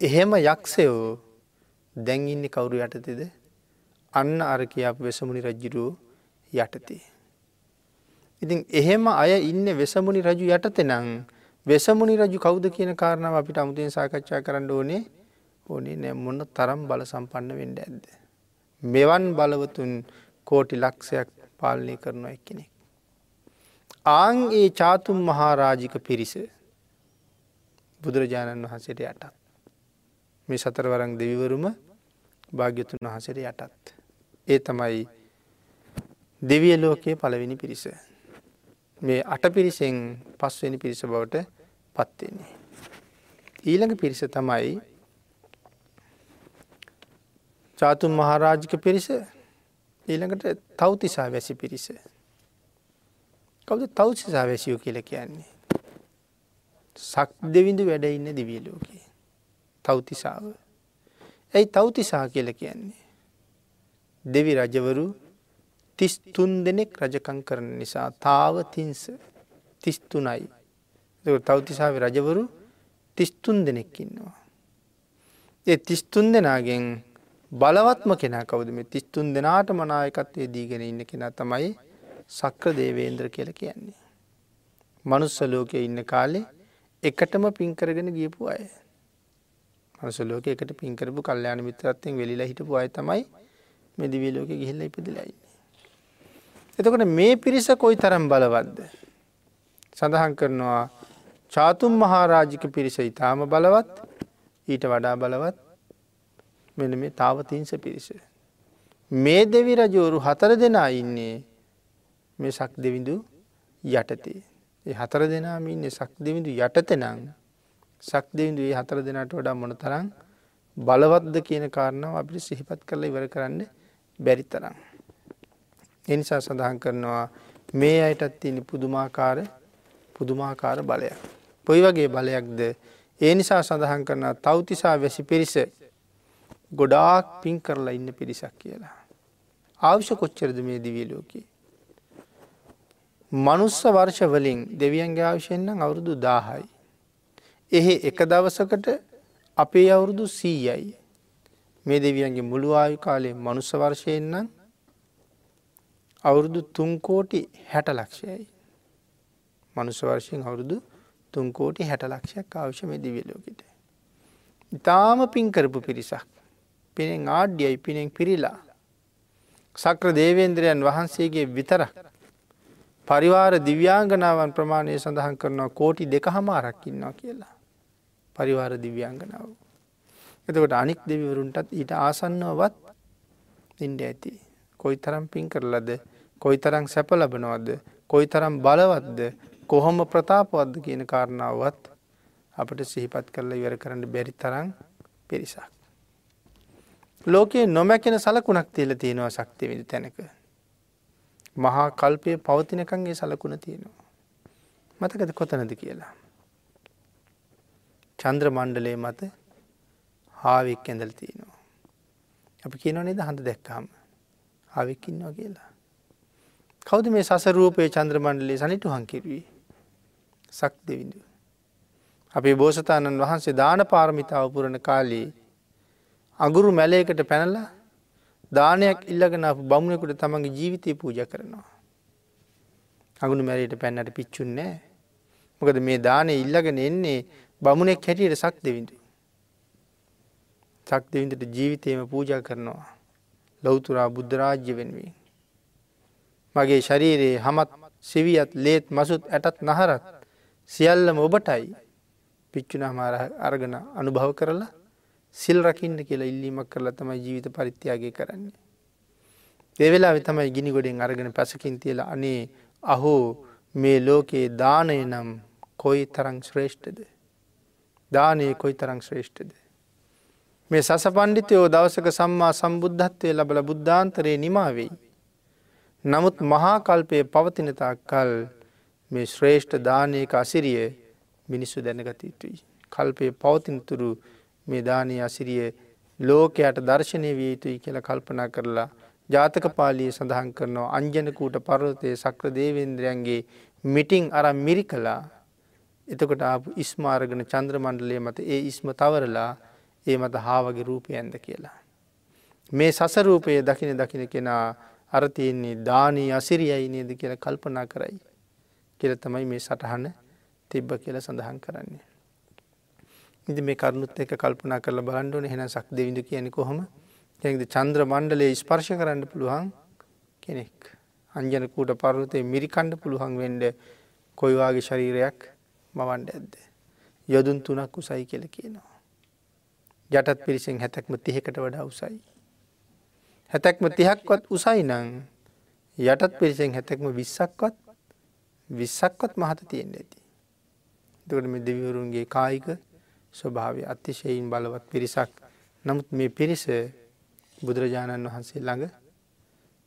B: එහෙම යක්ෂයෝ දැන්ඉන්න කවුරු යටතෙද අන්න අර කියාප වෙසමුණි රජ්ජිරුව යටතේ. ඉතින් එහෙම අය ඉන්න වෙසමුණි රජු යටතෙ නං වෙසමුණි රජු කවුද කියන කාරණාව අපිට අමුතෙන් සාකච්ඡා කරන්න ඕනේ ඕනේ නෑ මොන්න තරම් බල සම්පන්න වෙන්ඩ ඇද්ද. මෙවන් බලවතුන් කෝටි ලක්ෂයක් පාලනය කරනවා එක්කෙනෙක්. ආං ඒ චාතුම් මහාරාජික පිරිස බුදුරජාණන් වහන්සේට යටත්. මේ සතරවරං දෙවිවරුම භාග්‍යතුන් වහසට යටත්. ඒ තමයි දෙවිය ලෝකයේ පළවෙනි පිරිස. මේ අට පිරිසෙන් පස්වෙනි පිරිස බවට පත්වෙන්නේ. ඊළඟ පිරිස තමයි චාතුන් මහාරාජික පිරිස ඊළඟට තවතිසා වැසි පිරිස. කවද තවතිසා වැසියෝ කියල කියන්නේ. සක් දෙවිඳු වැඩ ඉන්න දිවිය ලෝකයේ. තවතිසාව. ඇයි තවතිසා කියල කියන්නේ. දෙවි රජවරු තිස් තුන් දෙනෙක් රජකං කරන නිසා තාව තින්ස තිස්තුනයි. තවතිසාාව රජවරු තිස්තුන් දෙනෙක් ඉන්නවා. ඒ තිස්තුන් දෙනාගෙන් බලවත්ම කෙනා කවද මේ තිස්තුන් දෙනාට මනායකත්වය දීගෙන ඉන්න කෙනා තමයි සක්‍ර දේවේන්ද්‍ර කියල කියන්නේ. මනුස්ස ලෝකය ඉන්න කාලේ එකටම පින්කරගෙන ගියපු අය. මනුසලෝක එකට පින්කරපු කල්්‍යයාන මිත්‍රත්තෙන් වෙලිලා හිටපු අය තමයි මෙදිවිලෝක ගිහිල්ල ඉපදිලයි. එතකොට මේ පිරිස කොයි තරම් බලවද්ද. සඳහන් කරනවා චාතුම් මහාරාජික පිරිස ඉතාම බලවත් ඊට වඩා බලවත් මෙන මේ තාවතිංස පිරිස. මේ දෙවි රජෝරු හතර දෙනා ඉන්නේ මේ සක් දෙවිඳු යටතේ. ඒ හතර දෙනාම ඉන්නේ සක් දෙවිඳු යටතෙනං සක් දෙවිඳුවේ හතර දෙනාට වඩා මොන තරම් බලවත්ද කියන කාරණාව අපිට සිහිපත් කරලා ඉවර කරන්න බැරි තරම්. එනිසා සඳහන් කරනවා මේ අයටත් තියෙන පුදුමාකාර පුදුමාකාර බලයක්. පොයි වගේ බලයක්ද ඒ නිසා සඳහන් කරන තවතිසා වැසි පිරිස ගොඩාක් පින් කරලා ඉන්න පිරිසක් කියලා. ආවිෂ කොච්චරද මේ දිවිය ලෝකයේ. මනුස්ස වර්ෂ වලින් දෙවියන්ගේ ආවිෂයෙන්නම් අවුරුදු දාහයි. එහි එක දවසකට අපේ අවුරුදු සීයයි. මේ දෙවියන්ගේ මුළු ආයු කාලේ මනුස්ස වර්ෂයෙන්නම් අවුරුදු තුන්කෝටි හැට ලක්ෂයයි. මනුස්ස වර්ෂයෙන් අවුරුදු තුන්කෝටි හැට ලක්ෂයක් අවශ්‍ය මේ දිවියලෝකට. ඉතාම පින්කරපු පිරිසක්. පිනෙන් ආඩ්‍යයි පිනෙන් පිරිලා. සක්‍ර දේවේන්ද්‍රයන් වහන්සේගේ විතරක්. පරිවාර දිව්‍යාංගනාවන් ප්‍රමාණය සඳහන් කරනවා කෝටි දෙක හමාරක්කින්නවා කියලා. පරිවාර දිව්‍යංගනාව. එතකොට අනික් දෙවිවරුන්ටත් ඊට ආසන්නවත් ඉන්ඩ ඇති. කොයි තරම් පින් කරලද කොයි තරම් සැප ලබනවද කොයි තරම් බලවත්ද කොහොම ප්‍රතාපවද්ද කියන කාරණාවත් අපට සිහිපත් කරලා ඉවර කරන්න බැරි තරම් පිරිසක්. ලෝකයේ නොමැකෙන සලකුණක් තියල තියෙනවා ශක්තිවිදි තැනක. මහා කල්පය පවතිනකන්ගේ සලකුණ තියෙනවා. මතකද කොතනද කියලා. චන්ද්‍ර මණ්ඩලේ මත හාවික් ඇඳල් තියෙනවා. අපි කියනව නේද හඳ දැක්කාම හාවික්කින්නවා කියලා. කෞද මේ සසරූපය චන්ද්‍ර මණ්ඩලේ සනිටු හංකිරවී සක් දෙවිඳු. අපේ බෝසතාණන් වහන්සේ දාන පාරමිතාව පුරණ කාලයේ අගුරු මැලයකට පැනලා දානයක් ඉල්ලගෙන බමුණෙකුට තමන්ගේ ජීවිතය පූජ කරනවා. අගුණු මැරයට පැන්නට පිච්චුන්නේ මොකද මේ දානය ඉල්ලගෙන එන්නේ බමුණෙක් හැටියට සක් දෙවිඳු. සක් දෙවිඳට ජීවිතයම පූජ කරනවා. ලොවතුරා බුද්ධරාජ්‍ය වෙනුවෙන්. මගේ ශරීරයේ හමත් සිවියත් ලේත් මසුත් ඇටත් නහරත් සියල්ලම ඔබටයි පිච්චුනා මාර අර්ගන අනුභව කරලා සිල් රකින්න කියලා ඉල්ලීමක් කරලා තමයි ජීවිත පරිත්‍යයාගේ කරන්නේ. එවෙලා තමයි ගිනි ගොඩෙන් අරගෙන පැසකින් තියලා අනේ අහෝ මේ ලෝකයේ දානය නම් කොයි තරං ශ්‍රේෂ්ඨද. දානය කොයි තරං ශ්‍රේෂ්ඨද. මේ සස පණ්ඩිතයෝ දවසක සම්මා සම්බුද්ධත්වය ලබල බුද්ධාන්තරයේ නිමාවෙයි. නමුත් මහාකල්පය පවතිනතා කල් මේ ශ්‍රේෂ්ඨ දානයක අසිරිය මිනිස්සු දැනගත යුතුයි. කල්පය පවතිනතුරු මේ දානය අසිරිය ලෝකයට දර්ශනය විය යුතුයි කියලා කල්පනා කරලා ජාතක පාලිය සඳහන් කරනවා අංජනකූට පරවතය සක්‍ර දේවේන්ද්‍රයන්ගේ මිටිං අරම් මිරි කලා එතකොට ආපු ඉස්මාරගන චන්ද්‍ර මණ්ඩලය මත ඒ ඉස්ම තවරලා ඒ මත හාවගේ රූපය ඇන්ද කියලා. මේ සසරූපය දකින දකින කෙනා අරතියන්නේ දානී අසිරියයි නේද කියල කල්පනා කරයි. කියල තමයි මේ සටහන තිබ්බ කියල සඳහන් කරන්නේ. ඉති මේ කරුණුත් එක කල්පනා කරල බලන්ඩුවන හෙන සක් දෙවිඳ කියන කොහොම යද චන්ද්‍ර මණ්ඩලේ ස්පර්ශ කරන්න පුළුවන් කෙනෙක්. අංජනකූට පරවතය මිරිකණ්ඩ පුළුවන් වෙන්ඩ කොයිවාගේ ශරීරයක් මවන්ඩ ඇද්ද. යොදුන් තුනක් උසයි කියල කියනවා. යටත් පිරිසෙන් හැතැක්ම තිහෙකට වඩා උසයි. හැතැක්ම තිහක්වත් උසයි නං යටත් පිරිසෙන් හැතැක්ම විස්සක්වත් විස්සක්වත් මහත තියෙන්ට ඇති. දකට මෙ දෙවිවරුන්ගේ කායික ස්වභාවය අතිශයෙන් බලවත් පිරිසක් නමුත් මේ පිරිස බුදුරජාණන් වහන්සේ ළඟ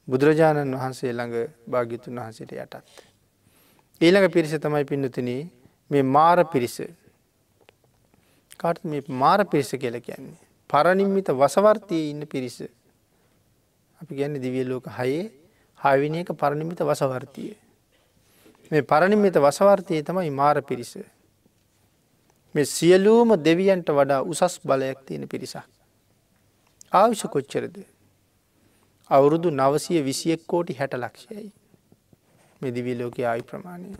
B: බුදුරජාණන් වහන්සේ ළඟ භාග්‍යතුන් වහන්සේට යටත්. ඊළඟ පිරිස තමයි පින්නතින මේ මාර පිරිස කාට මේ මාර පිරිස කියල කියන්නේ. පරණින්මිත වසවර්තය ඉන්න පිරිස. අපි ගැන්න දිවිය ලෝක හයේ හාවිනි එක පරණිමිත වසවර්තිය. මේ පරණිමිත වසවර්තය තමයි මාර පිරිස. මේ සියලූම දෙවියන්ට වඩා උසස් බලයක් තියෙන පිරිසක්. ආවිෂ කොච්චරද. අවුරුදු නවසය විසියෙක් කෝටි හැට ලක්ෂයයි. මෙදිවී ලෝක ආයු ප්‍රමාණය.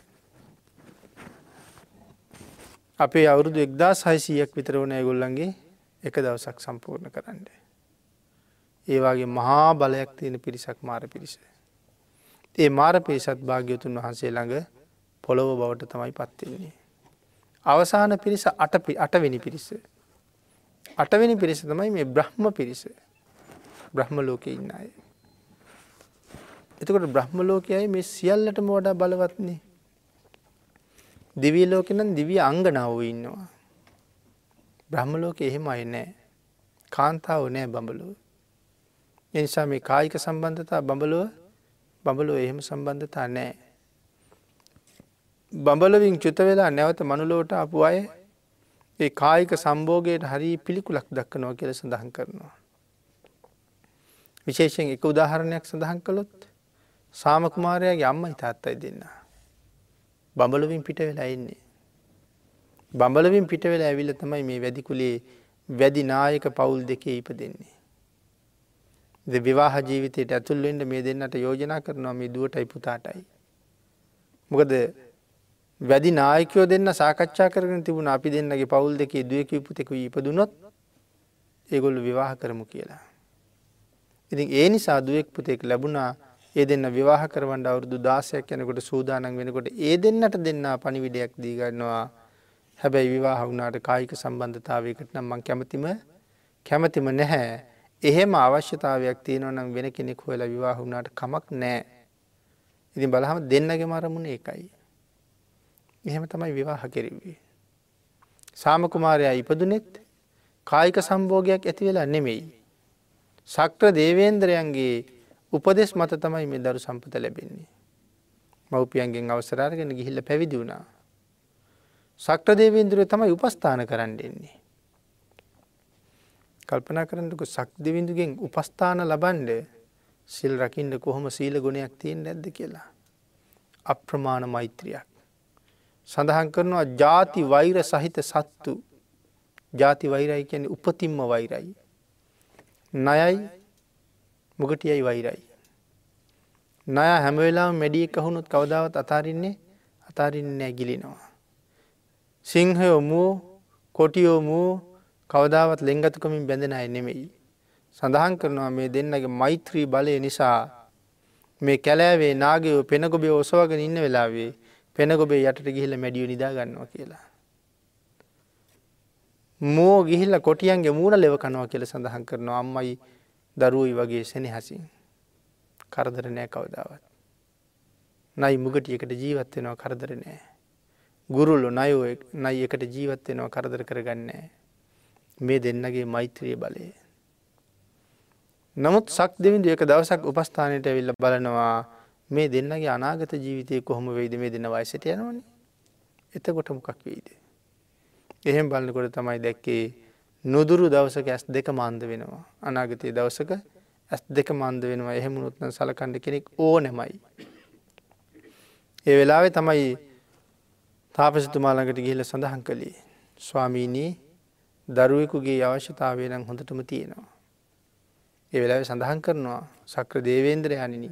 B: අපේ අවුරුදු එක්දා සයිසීයක් විතර වන ඇගොල්ලන්ගේ එක දවසක් සම්පූර්ණ කරන්න. ඒවාගේ මහා බලයක් තියෙන පිරිසක් මාර පිරිස. ඒ මාර පිරිසත් භාග්‍යතුන් වහන්සේ ළඟ පොළොව බවට තමයි පත්වෙන්නේ. අවසාන පිරිස අටවෙනි පිරිස. අටවෙනි පිරිස තමයි මේ බ්‍රහ්ම පිරිස බ්‍රහ්ම ලෝක ඉන්න අය. එතකොට බ්‍රහ්ම ලෝකයයි මේ සියල්ලටම වඩා බලවත්න්නේ. දිවී ලෝකෙනම් දිවිය අංගනාව ඉන්නවා. බ්‍රහ්ම ලෝක එහෙම අය නෑ. කාන්තාව නෑ බඹලුව. එනිසා මේ කායික සම්බන්ධතා බඹලුව බඹලෝ එහෙම සම්බන්ධතා නෑ. බඹලවින් චුත වෙලා නැවත මනුලෝට අපු අය ඒ කායික සම්බෝගයට හරි පිළිකුලක් දක්කනවා කියල සඳහන් කරනවා. විශේෂෙන් එක උදාහරණයක් සඳහන් කළොත් සාමකුමාරයාගේ අම්ම ඉතාත්තයි දෙන්න. බඹලවින් පිට වෙලා ඉන්නේ. බඹලවින් පිට වෙලා ඇවිල තමයි මේ වැදිකුලේ වැදි නායක පවුල් දෙකේ ඉප දෙන්නේ. ද විවාහ ජීවිතයට ඇතුල්ලෙන්ට මේ දෙන්නට යෝජනා කරනවා මේ දුවටයි පුතාටයි. මොකද වැදි නායකයෝ දෙන්න සාකච්ඡා කරන තිබුණ. අපි දෙන්නගේ පවුල් දෙකේ දුවක පුතෙකු ඉපදුනොත් ඒගොල්ලු විවාහ කරමු කියලා. ඉතින් ඒ නිසා දුවෙක් පුතෙක් ලැබුණා. ඒ දෙන්න විවාහ කරවන්ඩ අවුරදු දාසයක් යනකොට සූදානන් වෙනකොට ඒ දෙන්නට දෙන්න පනිවිඩයක් දීගන්නවා හැබැයි විවාහ වුණාට කායික සම්බන්ධතාවයකට නම් මං කැමතිම කැමතිම නැහැ. එහෙම අවශ්‍යතාවයක් තියෙනවනම් වෙන කෙනෙක් හොලා විවාහ වුණාට කමක් නෑ ඉතින් බලහම දෙන්නගේ මරමුණ ඒකයි. එහෙම තමයි විවාහ කෙරෙවේ. සාමකුමාරයා ඉපදුනෙත් කායික සම්බෝගයක් ඇති වෙලා නෙමෙයි. සක්‍ර දේවේන්ද්‍රයන්ගේ උපදෙස් මත තමයි මේ දරු සම්පත ලැබෙන්නේ. මව්පියන්ගෙන් අවසරාරගෙන ගිහිල්ල පැවිදි වුණා. සක්‍ර දේවේන්ද්‍රය තමයි උපස්ථාන කරන්න එන්නේ. කල්පනා කරන්නක සක් දෙවිඳුගෙන් උපස්ථාන ලබන්ඩ සිල් රකිින්ට කොහොම සීල ගුණයක් තියෙන් නැද්ද කියලා. අප්‍රමාණ මෛත්‍රියක්. සඳහන් කරනවා ජාති වෛර සහිත සත්තු ජාති වෛරයි කියන උපතිම්ම වෛරයි. නයයි මොගටියයි වෛරයි. නය හැමවෙලා මැඩිය කහුණුත් කවදාවත් අතාරින්නේ අතාරින්න ඇගිලිනවා. සිංහයෝ මූ කොටියෝ මූ කවදාවත් ලෙංගතුකමින් බැඳෙන අය නෙමෙයි. සඳහන් කරනවා මේ දෙන්නගේ මෛත්‍රී බලය නිසා මේ කැලෑවේ නාගයෝ පෙනගොබේ ඔසවගෙන ඉන්න වෙලාවේ පෙනගොබේ යටට ගිහිල මැඩියෝ නිදා ගන්නවා කියලා. මෝ ගිහිල්ල කොටියන්ගේ මූුණ ලෙව කනවා කියල සඳහන් කරනවා අම්මයි දරුවයි වගේ සෙනෙහසින් කරදර නෑ කවදාවත්. නයි මුගටියකට ජීවත්වෙනවා කරදර නෑ. ගුරුල්ලු නයෝ නයි එකට ජීවත්වෙනවා කරදර කරගන්නේ. මේ දෙන්නගේ මෛත්‍රිය බලය. නමුත් සක් දෙවිදු එක දවසක් උපස්ථානයට ඇවිල්ල බලනවා මේ දෙන්නගේ අනාගත ජීවිතය කොහොම වෙයිද මේ දෙන්න වයිසට යනවන එතකොට මොකක් වෙයිද. එහෙම බලන්නකොට තමයි දැක්කේ නොදුරු දවසක ඇස් දෙක මන්ද වෙනවා අනාගතය දවසක ඇස් දෙක මන්ද වෙනවා එහෙමුණුත්න සලකණ්ඩ කෙනෙක් ඕ නැමයි. ඒ වෙලාවෙ තමයි තාපසතුමාළඟට ගිහිල සඳහන් කළේ ස්වාමීනී දරුවෙකුගේ අවශ්‍යතාවය නම් හොඳටම තියෙනවා. ඒ වෙලාව සඳහන් කරනවා සක්‍ර දේවේන්ද්‍ර යනිනි.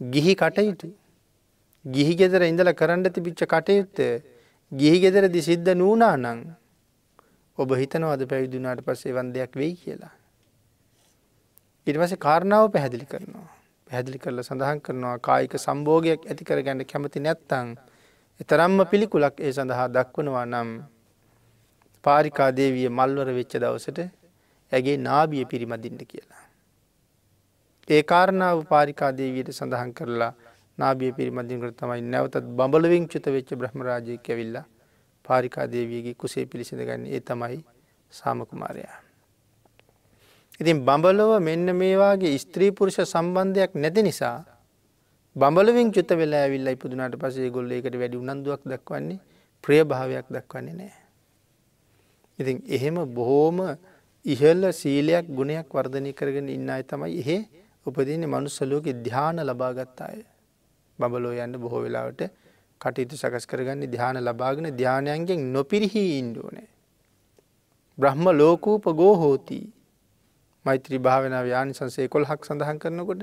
B: ගිහි කටයුතු ගිහි ගෙදර ඉඳල කරන්න තිබිච්ච කටයුත්ත ගිහි ගෙදරදි සිද්ධ නූනා නං ඔබ හිතනවද පැවිදුනාට පස්සේ වන් දෙයක් වෙයි කියලා. ඉරිවස කාරණාව පැහැදිලි කරනවා. පැහැදිලි කරල සඳහන් කරනවා කායික සම්බෝගයක් ඇති කර ගැන්න කැමති නැත්තං එතරම්ම පිළිකුලක් ඒ සඳහා දක්වනවා නම් පාරිකාදේවිය මල්වර වෙච්ච දවසට ඇගේ නාබිය පිරිමදින්න කියලා. ඒ කාරණාව පාරිකාදේවයට සඳහන් කරලා නාබිය පිරිමදින්කට තමයි නැවතත් බඹලවිං චුත වෙච්ච බ්‍රහ්මරාජය කැවිල්ලා පාරිකාදේවියගේ කුසේ පිළිසිඳ ගන්න ඒ තමයි සාමකුමාරයා. ඉතින් බඹලොව මෙන්න මේවාගේ ස්ත්‍රී පුරුෂ සම්බන්ධයක් නැති නිසා බඹලවින් චුත වෙලා ඇවිල්ල ඉපදුනාට පසේ ගොල්ල එකට වැඩි උනන්දුවක් දක්වන්නේ ප්‍රිය භාවයක් දක්වන්නේ නෑ. ඉතින් එහෙම බොහෝම ඉහල්ල සීලයක් ගුණයක් වර්ධනය කරගෙන ඉන්න අය තමයි එහෙ උපදින මනුස්සලෝක ධ්‍යාන ලබාගත්තාය බබලෝ යන්න බොහෝ වෙලාවට කටයුතු සකස් කරගන්න ධ්‍යාන ලබාගෙන ධ්‍යානයන්ගෙන් නොපිරිහි ඉන්ඩුවනේ. බ්‍රහ්ම ලෝකූප ගෝහෝතිී මෛත්‍රී භාවනාව යානි සංසේ කොල්හක් සඳහන් කරනකොට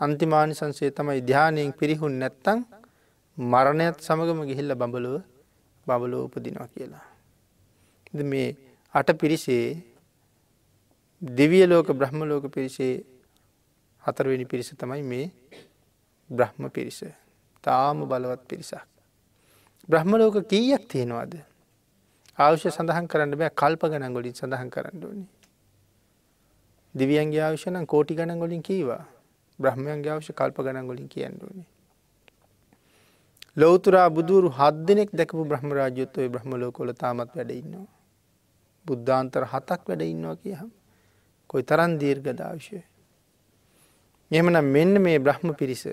B: අන්තිමානි සංසේ තමයි ධ්‍යානයෙන් පිරිහුන් නැත්තං මරණයත් සමගම ගිහිල්ල බඹලුව බබලෝ උපදිනවා කියලා. මේ අට පිරිසේ දෙවිය ලෝක බ්‍රහ්ම ලෝක පිරිසේ හතරවෙනි පිරිස තමයි මේ බ්‍රහ්ම පිරිස තාම බලවත් පිරිසක්. බ්‍රහ්ම ලෝක කීයක් තියෙනවාද. අවශ්‍ය සඳහන් කරන්න බෑ කල්ප ගණන්ගොලින් සඳහන් කරන්න ඕනි. දිවියන්ගේ ආවිශයනම් කෝටි ගණන් ගොලින් කීවා බ්‍රහ්මයන්ගේ අවශ්‍ය කල්ප ගණන් ගොලින් කියන්නුවනේ. ලෝතුරා බුදුරු හත් දෙනෙක් දැකපු බ්‍රහ්ම රාජයුත්වය බ්‍රහ්ම ලෝකොල තාමත් වැඩඉන්නවා. බුද්ධාන්තර හතක් වැඩ ඉන්නවා කියහම් කොයි තරන් දීර්ගදාවිශය. එමන මෙන්න මේ බ්‍රහ්ම පිරිස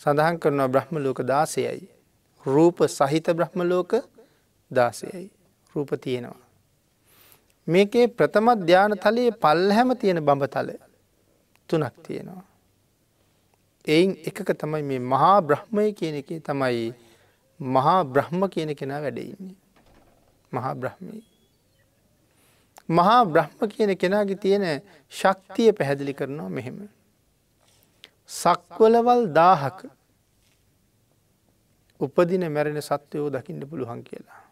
B: සඳහන් කරනවා බ්‍රහ්ම ලෝක දාසයයි. රූප සහිත බ්‍රහ්ම ලෝක දාසයයි. රූප තියෙනවා. මේකේ ප්‍රථම ධ්‍යාන තලයේ පල්හැම තියෙන බඹතල තුනක් තියෙනවා. එයින් එකක තමයි මේ මහා බ්‍රහ්මය කියන එක තමයි මහා බ්‍රහ්ම කියන කෙනා වැඩඉන්නේ. මහා බ්‍රහ්මී. මහා බ්‍රහ්ම කියන කෙනාගේ තියෙන ශක්තිය පැහැදිලි කරනවා මෙහෙම. සක්වලවල් දාහක උපදින මැරෙන සත්වයෝ දකින්න පුළුවන් කියලා.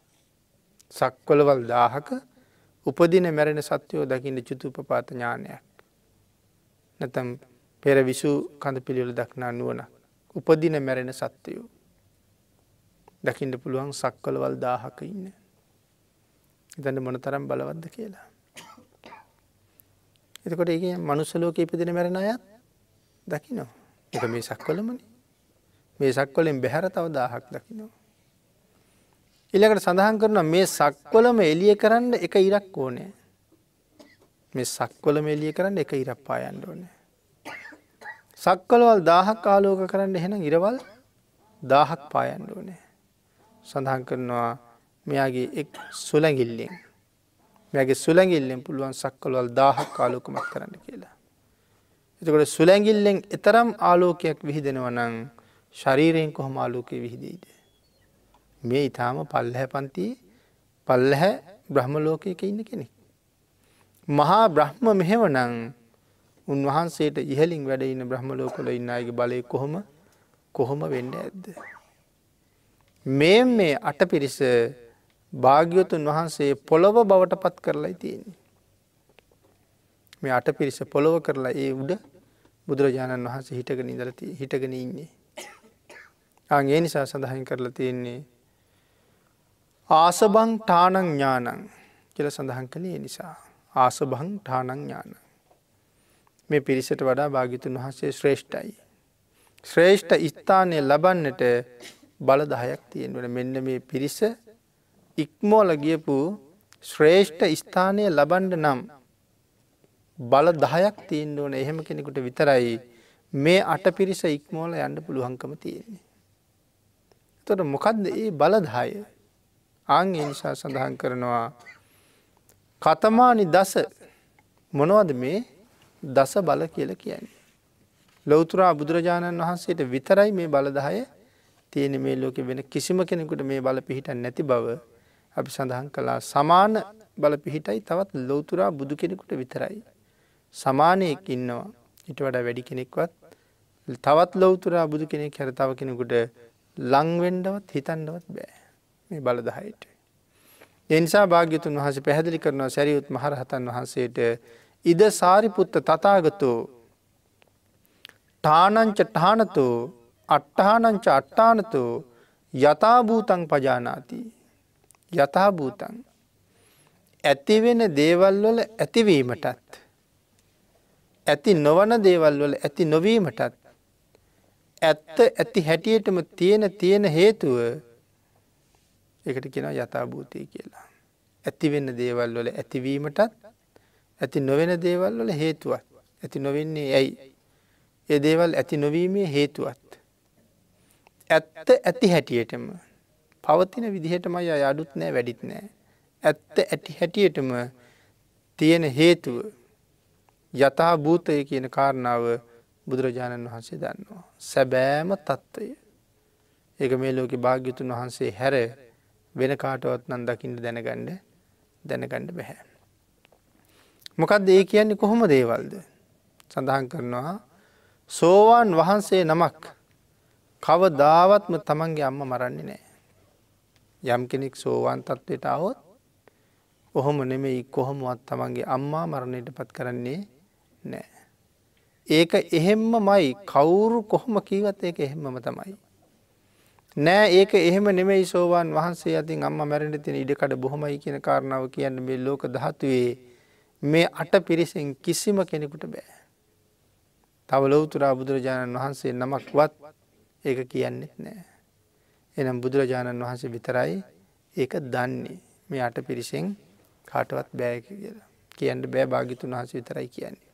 B: සක්වලවල් දාහක උපදින මැරෙන සත්‍යයෝ දකින්න චුතුපපාත ඥානයක්. නැතම් පෙර විසු කඳ පිළිවල දක්නා නුවන. උපදින මැරෙන සත්‍යයෝ. දකිින්ට පුළුවන් සක්වලවල් දාහක ඉන්න. ඉතන්න මොන තරම් බලවද්ද කියලා. එතකොට ඒ මනුස්සලෝක ඉපදින මැරෙන අයත් දකිනවා. එක මේ සක්වලමනි මේ සක්වලෙන් බැහැර තව දාහක් දකිනවා. ඉළකට සඳහන් කරන මේ සක්වලම එලිය කරන්න එක ඉරක් ඕනෑ. මේ සක්වලම එලිය කරන්න එක ඉරක් පායන්ඩ ඕනෑ. සක්වලවල් දාහක් ආලෝක කරන්න එහෙන ඉරවල් දාහක් පායන්ඩ ඕනෑ. සඳහන් කරනවා මෙයාගේ එක් සුලැගිල්ලෙන් මැගේ සුලැගිල්ලෙන් පුළුවන් සක්වලවල් දාහක් ආලෝකමක් කරන්න කියලා. එතකොට සුලැගිල්ලෙන් එතරම් ආලෝකයක් විහිදෙනවනං ශරීරයෙන් කොහොම ආලෝකය විහිදීද. මේ ඉතාම පල්ලහැ පන්ති පල්ලහැ බ්‍රහ්ම ලෝකයක ඉන්න කෙනෙක්. මහා බ්‍රහ්ම මෙහෙවනං උන්වහන්සේට ඉහලින් වැඩ ඉන්න බ්‍රහ්මලෝකොල ඉන්න අයගේ බලය කොහොම කොහොම වෙන්න ඇද්ද. මේ මේ අට පිරිස භාග්‍යවතුන් වහන්සේ පොළොව බවට පත් කරලයි තියෙන්නේ. මේ අට පිරිස පොළොව කරලා ඒ උඩ බුදුරජාණන් වහන්සේ හිටගෙන ඉඳලති හිටගෙන ඉන්නේ. ඒ නිසා සඳහන් කරලා තියෙන්නේ ආසබං ටානං ඥානං කියල සඳහන් කළේ නිසා. ආසභං ටානං ඥාන. මේ පිරිසට වඩා භාගිතුන් වහන්සේ ශ්‍රේෂ්ඨයි. ශ්‍රේෂ්ඨ ස්ථානය ලබන්නට බල දහයක් තියෙන්වන මෙන්න මේ පිරිස ඉක්මෝල ගියපු ශ්‍රේෂ්ඨ ස්ථානය ලබන්ඩ නම් බල දහයක් තියෙන් ඕන එහෙම කෙනෙකුට විතරයි මේ අට පිරිස ඉක්මෝල යන්න පුළුවන්කම තියෙන්නේ. තොට මොකක්ද ඒ බලදාය ආං නිසා සඳහන් කරනවා කතමානි දස මොනවද මේ දස බල කියල කියන්නේ. ලොවතුරා බුදුරජාණන් වහන්සේට විතරයි මේ බලදාය තියෙන මේ ලෝක වෙන කිසිම කෙනෙකුට මේ බල පිහිට නැති බව අපි සඳහන් කළා සමාන බල පිහිටයි තවත් ලෝතුරා බුදු කෙනෙකුට විතරයි. සමානයෙක් ඉන්නවා ඉට වඩා වැඩි කෙනෙක්වත් තවත් ලොවතුරා බුදු කෙනෙක් හැර තව කෙනෙකුට ලංවෙන්ඩවත් හිතන්ඩවත් බෑ මේ බලදහයට. එනිසා භාග්‍යතුන් වහස පැහැදිලි කරනවා සැරියුත් මහරහතන් වහන්සේට ඉද සාරිපුත්ත තතාගතෝ ටානංච ටානතෝ අට්ටහානංච අට්ටානතෝ යථභූතං පජානාති යථභූතන් ඇතිවෙන දේවල්වල ඇතිවීමටත් ඇති නොවන දේවල්වල ඇති නොවීමටත් ඇත්ත ඇති හැටියටම තියෙන තියෙන හේතුව එකට කෙන යථභූතය කියලා. ඇතිවෙන්න දේවල් වල ඇතිවීමටත් ඇති නොවෙන දේවල් වල හේතුවත් ඇති නොවෙන්නේ ඇයි. ඒ දේවල් ඇති නොවීමේ හේතුවත්. ඇත්ත ඇති හැටියටම පවතින විදිහටම අය අඩුත් නෑ වැඩිත් නෑ. ඇත්ත ඇති හැටියටම තියෙන හේතුව යථා භූතය කියන කාරණාව බුදුරජාණන් වහන්සේ දන්නවා. සැබෑම තත්ත්වය. ඒක මේ ලෝක භාග්‍යතුන් වහන්සේ හැර වෙන කාටවත් නන් දකිින්ට දැනගණ්ඩ දැනගණ්ඩ බැහැ. මොකක්ද ඒ කියන්නේ කොහොම දේවල්ද සඳහන් කරනවා සෝවාන් වහන්සේ නමක් කව දාවත්ම තමන්ගේ අම්ම මරන්නේ නෑ. යම් කෙනෙක් සෝවාන් තත්වයට අවොත් ඔහොම නෙමෙයි කොහොමවත් තමන්ගේ අම්මා මරණයට පත් කරන්නේ නෑ. ඒක එහෙම්ම මයි කවුරු කොහොම කීවත් ඒක එහෙම්මම තමයි. නෑ ඒක එහෙම නෙමෙයි සෝවාන් වහන්සේ අතින් අම්ම මැරෙන තින ඉඩකඩ බොහොමයි කියන කාරණාව කියන්න මේ ලෝක දහතුවේ මේ අට පිරිසෙන් කිසිම කෙනෙකුට බෑ. තව ලොවතුරා බුදුරජාණන් වහන්සේ නමක්වත් ඒක කියන්නෙත් නෑ. එනම් බුදුරජාණන් වහන්සේ විතරයි ඒක දන්නේ මේ අට පිරිසෙන් කාටවත් බෑ කියලා කියන්න බෑ භාගිතුන් වහස විතරයි කියන්නේ.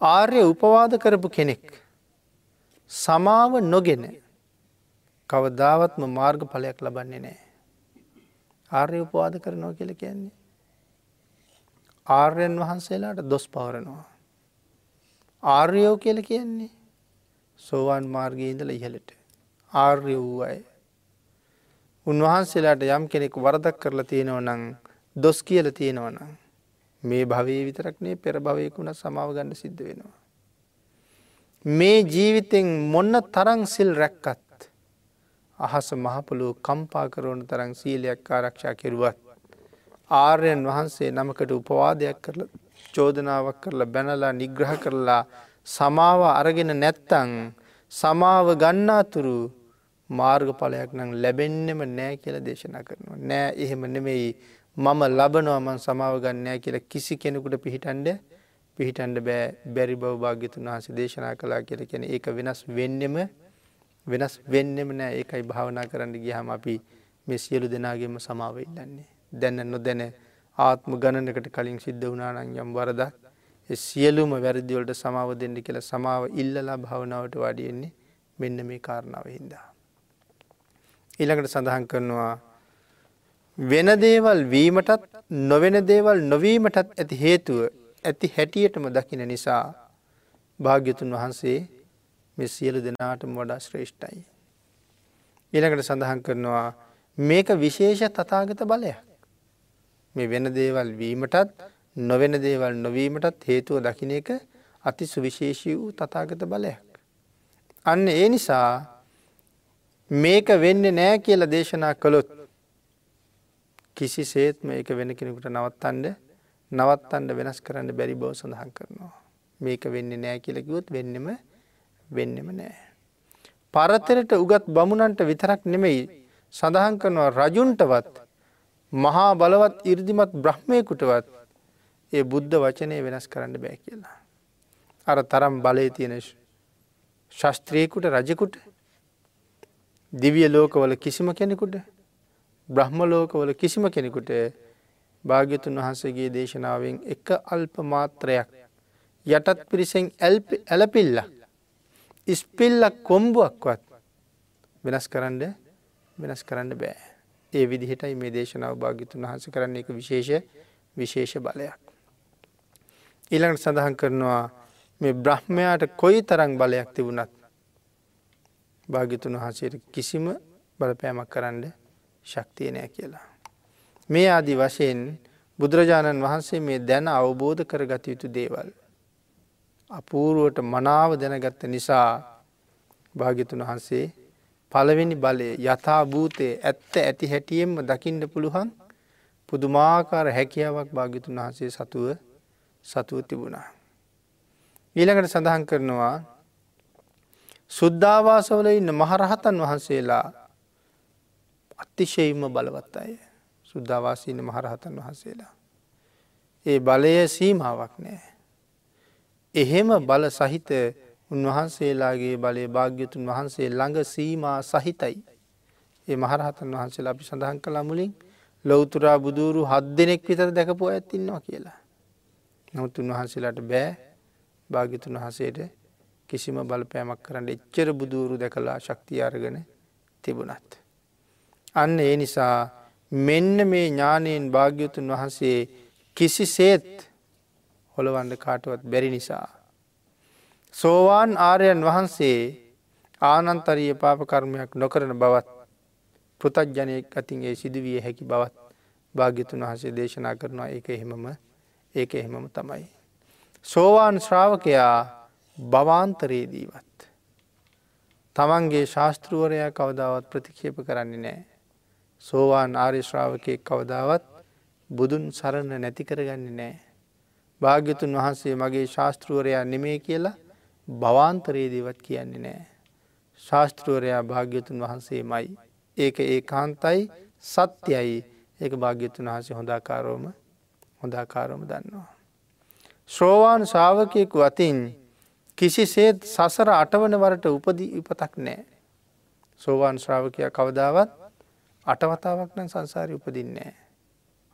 B: ආර්ය උපවාද කරපු කෙනෙක් සමාව නොගෙන කවදාවත්ම මාර්ග ඵලයක් ලබන්නේ නෑ. ආර්ය උපවාද කරනවා කියල කියන්නේ. ආර්යන් වහන්සේලාට දොස් පවරනවා. ආර්යෝ කියල කියන්නේ සෝවාන් මාර්ගය ඉඳල ඉහලට ආර්ය වූ අය. උන්වහන්සේලාට යම් කෙනෙක් වරදක් කරලා තියෙනව නං දොස් කියල තියෙනවන මේ භවයේ විතරක්නේ පෙර භවයකුණ සමාව ගන්න සිද්ධ වෙනවා. මේ ජීවිතෙන් මොන්න තරං සිල් රැක්කත් අහස මහපොළොව කම්පා කරවන තරං සීලයක් ආරක්ෂා කෙරුවත්. ආර්යන් වහන්සේ නමකට උපවාදයක් කරල චෝදනාවක් කරලා බැනලා නිග්‍රහ කරලා සමාව අරගෙන නැත්තං සමාව ගන්නාතුරු මාර්ගඵලයක් නම් ලැබෙන්නෙම නෑ කියල දේශනා කරනවා. නෑ එහෙම නෙමෙයි මම ලබනවමන් සමාව ගන්නෑ කියලා කිසි කෙනෙකුට පිහිටන්ඩ පිහිටන්ඩ බෑ බැරි බව භාග්‍යතුන් වහස දේශනා කලා කියල කෙන ඒක වෙනස් වෙන්නෙම වෙනස් වෙන්නෙම නෑ ඒකයි භාවනා කරන්න ගියහම අපි මේ සියලු දෙනාගේම සමාව ඉල්ලන්නේ. දැන්න නොදැන ආත්ම ගණනකට කලින් සිද්ධ වනානං යම් වරදක් සියලුම වැරදිවලට සමාව දෙන්න කියලා සමාව ඉල්ලලා භාවනාවට වඩියෙන්නේ මෙන්න මේ කාරණාව හින්දා. ඊළඟට සඳහන් කරනවා වෙන දේවල් වීමටත් නොවෙන දේවල් නොවීමටත් ඇති හේතුව ඇති හැටියටම දකින නිසා භාග්‍යතුන් වහන්සේ මෙ සියලු දෙනාටම වඩා ශ්‍රේෂ්ඨයි. ඊළඟට සඳහන් කරනවා මේක විශේෂ තතාගත බලයක්. මේ වෙන දේවල් වීමටත් නොවෙන දේවල් නොවීමටත් හේතුව දකින එක අති සුවිශේෂී වූ තතාගත බලයක්. අන්න ඒ නිසා මේක වෙන්න නෑ කියල දේශනා කළොත් කිසි සේත්ම ඒක වෙන කෙනෙකුට නවත්තන්ඩ නවත්තන්ඩ වෙනස් කරන්න බැරි බව සඳහන් කරනවා. මේක වෙන්න නෑ කියලකිවොත් වෙන්නම වෙන්නම නෑ. පරතරට උගත් බමුණන්ට විතරක් නෙමෙයි සඳහන් කරනවා රජුන්ටවත් මහා බලවත් ඉර්දිමත් බ්‍රහ්මයකුටවත් ඒ බුද්ධ වචනය වෙනස් කරන්න බෑ කියලා. අර තරම් බලය තියෙන ශස්ත්‍රයකුට රජකුට දිවිය ලෝකවල කිසිම කෙනෙකුට බ්‍රහ්ම ලෝකවල කිසිම කෙනෙකුට භාග්‍යතුන් වහන්සේගේ දේශනාවෙන් එක අල්ප මාත්‍රයක් යටත් පිරිසෙන් ඇලපිල්ල ඉස්පිල්ලක් කොම්බුවක්වත් වෙනස් කරන්න වෙනස් කරන්න බෑ. ඒ විදිහටයි මේ දේශනාව භාගිතුන් වහස කරන්න එක විශේෂ විශේෂ බලයක්. ඊළඟට සඳහන් කරනවා මේ බ්‍රහ්මයාට කොයි තරං බලයක් තිබුණත් භාගිතුන් වහසයට කිසිම බලපෑමක් කරන්න ශක්තිය නෑ කියලා. මේ ආදි වශයෙන් බුදුරජාණන් වහන්සේ මේ දැන අවබෝධ කරගත යුතු දේවල්. අපූරුවට මනාව දැනගත්ත නිසා භාගිතුන් වහන්සේ පළවෙනි බලය යථා භූතය ඇත්ත ඇති හැටියෙන්ම දකින්න පුළුවන් පුදුමාකාර හැකියාවක් භාගිතුන් වහන්සේ සතුව සතුව තිබුණා. ඊළඟට සඳහන් කරනවා සුද්ධාවාසවල ඉන්න මහරහතන් වහන්සේලා අතිශයිම බලවත් අය සුද්ධවාසීන මහරහතන් වහන්සේලා. ඒ බලය සීමාවක් නෑ. එහෙම බල සහිත උන්වහන්සේලාගේ බලය භාග්‍යතුන් වහන්සේ ළඟ සීමා සහිතයි. ඒ මහරහතන් වහන්සේලා අපි සඳහන් කලා මුලින් ලොවතුරා බුදුරු හත් දෙනෙක් විතර දැකපු ඇත්තින්නවා කියලා. නමුත් උන්වහන්සේලාට බෑ භාග්‍යතුන් වහසේට කිසිම බලපෑමක් කරන්න එච්චර බුදුරු දැකලා ශක්තියාරගෙන තිබුණත්. අන්න ඒ නිසා මෙන්න මේ ඥානයෙන් භාග්‍යතුන් වහන්සේ කිසි සේත් හොළවන්න කාටුවත් බැරි නිසා. සෝවාන් ආරයන් වහන්සේ ආනන්තරීය පාපකර්මයක් නොකරන බවත් පෘතජ්ජනයක් අතින් ඒ සිදුවිය හැකි බවත් භාග්‍යතුන් වහසේ දේශනා කරනවා ඒක එහෙමම ඒක එහෙමම තමයි. සෝවාන් ශ්‍රාවකයා භවාන්තරයේදීවත්. තමන්ගේ ශාස්තෘුවරයා කවදාවත් ප්‍රතික්ෂේප කරන්නේ නෑ. සෝවාන් ආර්ය ශ්‍රාවකයෙක් කවදාවත් බුදුන් සරණ නැති කරගන්නේ නෑ. භාග්‍යතුන් වහන්සේ මගේ ශාස්තෘුවරයා නෙමේ කියලා භවාන්තරයේදීවත් කියන්නේ නෑ. ශාස්තෘුවරයා භාග්‍යතුන් වහන්සේ මයි. ඒක ඒ කාන්තයි සත්‍යයි ඒක භාග්‍යතුන් වහසේ හොඳාකාරෝම හොඳාකාරෝම දන්නවා. ශ්‍රෝවාන් ශාවකයෙකු අතින් කිසිසේත් සසර අටවන වරට උපදී උපතක් නෑ. සෝවාන් ශ්‍රාවකය කවදාවත් අටවතාවක් නම් සංසාරය උපදින්නේ.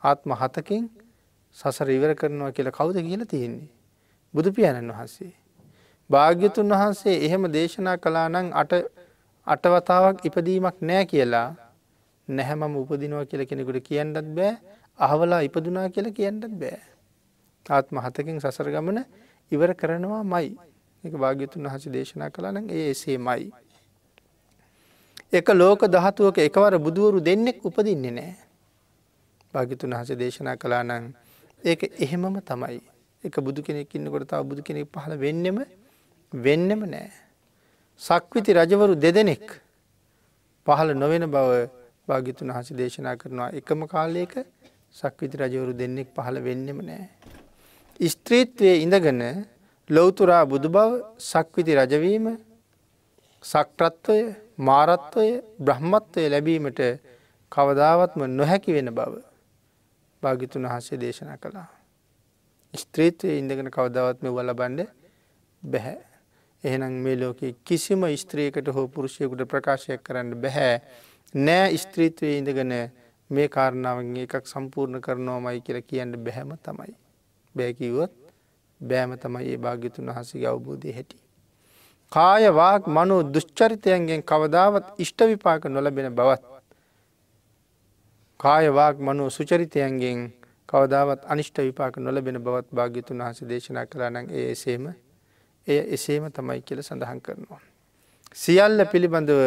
B: ආත්ම හතකින් සසර ඉවර කරනවා කියලා කවුද කියල තියෙන්නේ. බුදු පියාණන් වහන්සේ. භාග්‍යතුන් වහන්සේ එහෙම දේශනා කලා නං අට අටවතාවක් ඉපදීමක් නෑ කියලා නැහැමම උපදිනවා කියල කෙනෙකුට කියන්නත් බෑ අහවලා ඉපදුනා කියලා කියන්නත් බෑ. ආත්ම හතකින් සසර ගමන ඉවර කරනවා මයි එක භාග්‍යතුන් වහස දේශනා කලාන ඒ එසේ මයි. එක ලෝක දහතුවක එකවර බුදුවරු දෙන්නෙක් උපදින්නේ නෑ. භාගිතුන් වහස දේශනා කලා නං ඒක එහෙමම තමයි එක බුදු කෙනෙක් ඉන්නකොට තාව බුදු කෙනෙක් පහළ වෙන්නෙම වෙන්නෙම නෑ. සක්විති රජවරු දෙදෙනෙක් පහළ නොවෙන බව භාගිතුන් වහස දේශනා කරනවා එකම කාලයක සක්විති රජවරු දෙන්නෙක් පහළ වෙන්නෙම නෑ. ස්ත්‍රීත්වය ඉඳගන ලොවතුරා බුදු බව සක්විති රජවීම සක්‍රත්වය මාරත්වය බ්‍රහ්මත්වය ලැබීමට කවදාවත්ම නොහැකි වෙන බව භාගිතුන් වහන්සේ දේශනා කළා. ස්ත්‍රීත්වය ඉඳගෙන කවදාවත්ම වල බන්ඩ බැහැ. එහෙනම් මේ ලෝකයේ කිසිම ස්ත්‍රියකට හෝ පුරුෂයකුට ප්‍රකාශයක් කරන්න බැහැ නෑ ස්ත්‍රීත්වය ඉඳගෙන මේ කාරණාවන් එකක් සම්පූර්ණ කරනවා මයි කියලා කියන්න බැහැම තමයි. බෑකිවොත් බෑම තමයි ඒ භාග්‍යතුන් වහසගේ අවබෝධය හැටි. කායවාක් මනු දුෂ්චරිතයන්ගෙන් කවදාවත් ඉෂ්ට විපාක නොලබෙන බවත්. කායවාක් මනු සුචරිතයන්ගෙන් කවදාවත් අනිෂ්ට විපාක නොලබෙන බවත් භාග්‍යතුන් වහස දේශනා කරනන් ඒ එසේම එය එසේම තමයි කියල සඳහන් කරනවා. සියල්ල පිළිබඳව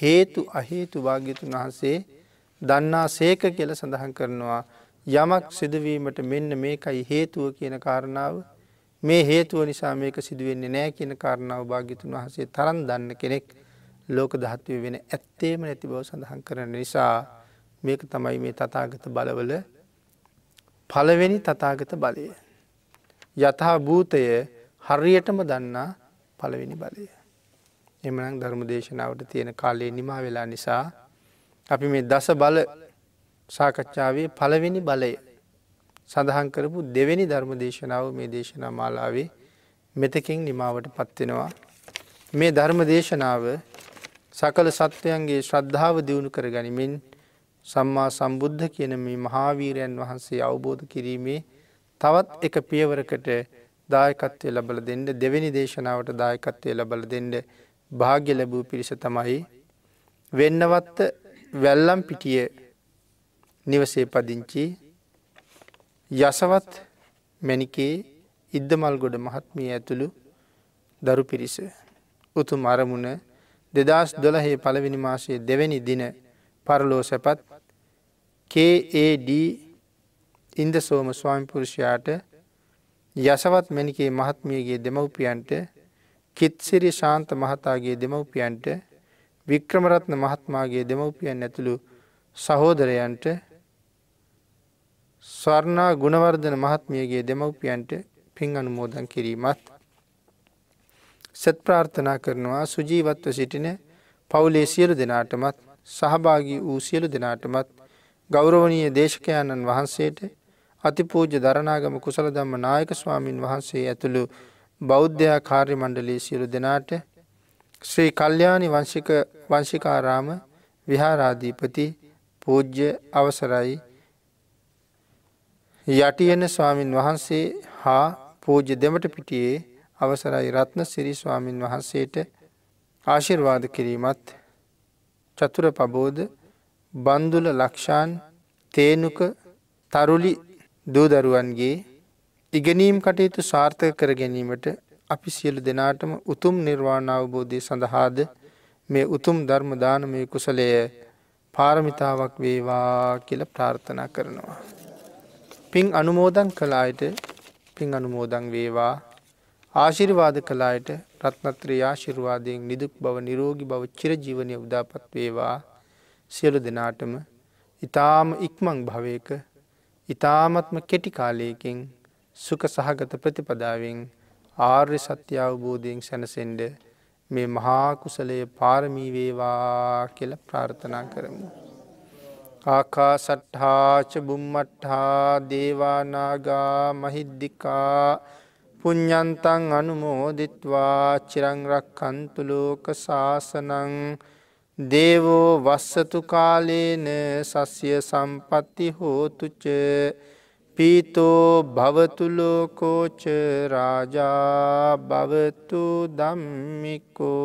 B: හේතු අහේතු භාග්‍යතුන් වහන්සේ දන්නා සේක කියල සඳහන් කරනවා යමක් සිදුවීමට මෙන්න මේකයි හේතුව කියන කාරණාව මේ හේතුව නිසා මේක සිදුවෙන්නේ නෑ කියන කාරණාව භාගිතුන් වහසේ තරන් දන්න කෙනෙක් ලෝක දහත්වය වෙන ඇත්තේම නැති බව සඳහන් කරන නිසා මේක තමයි මේ තතාගත බලවල පළවෙනි තතාගත බලය. යථා භූතය හරියටම දන්නා පළවෙනි බලය. එමනං ධර්ම දේශනාවට තියෙන කාලේ නිමා වෙලා නිසා අපි මේ දස බල සාකච්ඡාවේ පළවෙනි බලය සඳහන් කරපු දෙවැනි ධර්ම දේශනාව මේ දේශනා මාලාවේ මෙතකින් නිමාවට පත්වෙනවා. මේ ධර්ම දේශනාව සකල සත්වයන්ගේ ශ්‍රද්ධාව දියුණු කර ගනිමින් සම්මා සම්බුද්ධ කියන මේ මහාවීරයන් වහන්සේ අවබෝධ කිරීමේ තවත් එක පියවරකට දායකත්වය ලබල දෙන්න දෙවැනි දේශනාවට දායකත්වය ලබල දෙන්න භාග්‍ය ලැබූ පිරිස තමයි වෙන්නවත්ත වැල්ලම් පිටිය නිවසේ පදිංචි යසවත් මැනිකේ ඉද්දමල් ගොඩ මහත්මිය ඇතුළු දරු පිරිස. උතුම් අරමුණ දෙදස් දොළහේ පළවෙනි මාසයේ දෙවැනි දින පරලෝ සැපත් KAD ඉන්ද සෝම ස්වාමිපුරුෂයාට යසවත් මැනිකේ මහත්මියගේ දෙමව්පියන්ට කිත්සිරි ශාන්ත මහතාගේ දෙමව්පියන්ට වික්‍රමරත්න මහත්මාගේ දෙමව්පියන් ඇතුළු සහෝදරයන්ට ස්වර්ණා ගුණවර්ධන මහත්මියගේ දෙමව්පියන්ට පින් අනුමෝදන් කිරීමත් සැත් ප්‍රාර්ථනා කරනවා. සුජීවත්ව සිටින පවුලේ සියලු දෙනාටමත් සහභාගී වූ සියලු දෙනාටමත් ගෞරවනීය දේශකයාණන් වහන්සේට අතිපූජ්‍ය දරනාගම කුසල දම්ම නායක ස්වාමීන් වහන්සේ ඇතුළු බෞද්ධයා කාර්ය මණ්ඩලයේ සියලු දෙනාට ශ්‍රී කල්්‍යානි වංශික වංශිකාරාම විහාරාධීපති පූජ්‍ය අවසරයි. යටියන ස්වාමින් වහන්සේ හා පූජ්‍ය දෙමට පිටියේ අවසරයි රත්න සිරි ස්වාමින් වහන්සේට ආශිර්වාද කිරීමත් චතුර පබෝධ බන්දුල ලක්ෂාන් තේනුක තරුලි දූදරුවන්ගේ ඉගෙනීම් කටයුතු සාර්ථක කර ගැනීමට අපි සියලු දෙනාටම උතුම් නිර්වාණ අවබෝධය සඳහාද මේ උතුම් ධර්ම දානමය කුසලය පාරමිතාවක් වේවා කියල ප්‍රාර්ථනා කරනවා. පින් අනුමෝදන් කලායට පින් අනුමෝදන් වේවා ආශිර්වාද කලායට රත්නත්‍රේ ආශිර්වාදයෙන් නිදුක් බව නිරෝගි බව චිරජීවනය උදාපත් වේවා සියලු දෙනාටම ඉතාම ඉක්මං භවයක ඉතාමත්ම කෙටි කාලයකින් සුක සහගත ප්‍රතිපදාවෙන් ආර්ය සත්‍ය අවබෝධයෙන් සැනසෙන්ඩ මේ මහා කුසලය පාරමී වේවා කියල ප්‍රාර්ථනා කරමු. ආකා සට්හාච බුම්මට්හා දේවානාගා මහිද්දිකා පුඤ්ඥන්තන් අනුමෝදිත්වා චිරංරක් කන්තුලෝක ශාසනං දේවෝ වස්සතු කාලේන සස්ය සම්පත්ති හෝතුච පීතෝ භවතුලෝකෝච රාජා භවතු දම්මිකෝ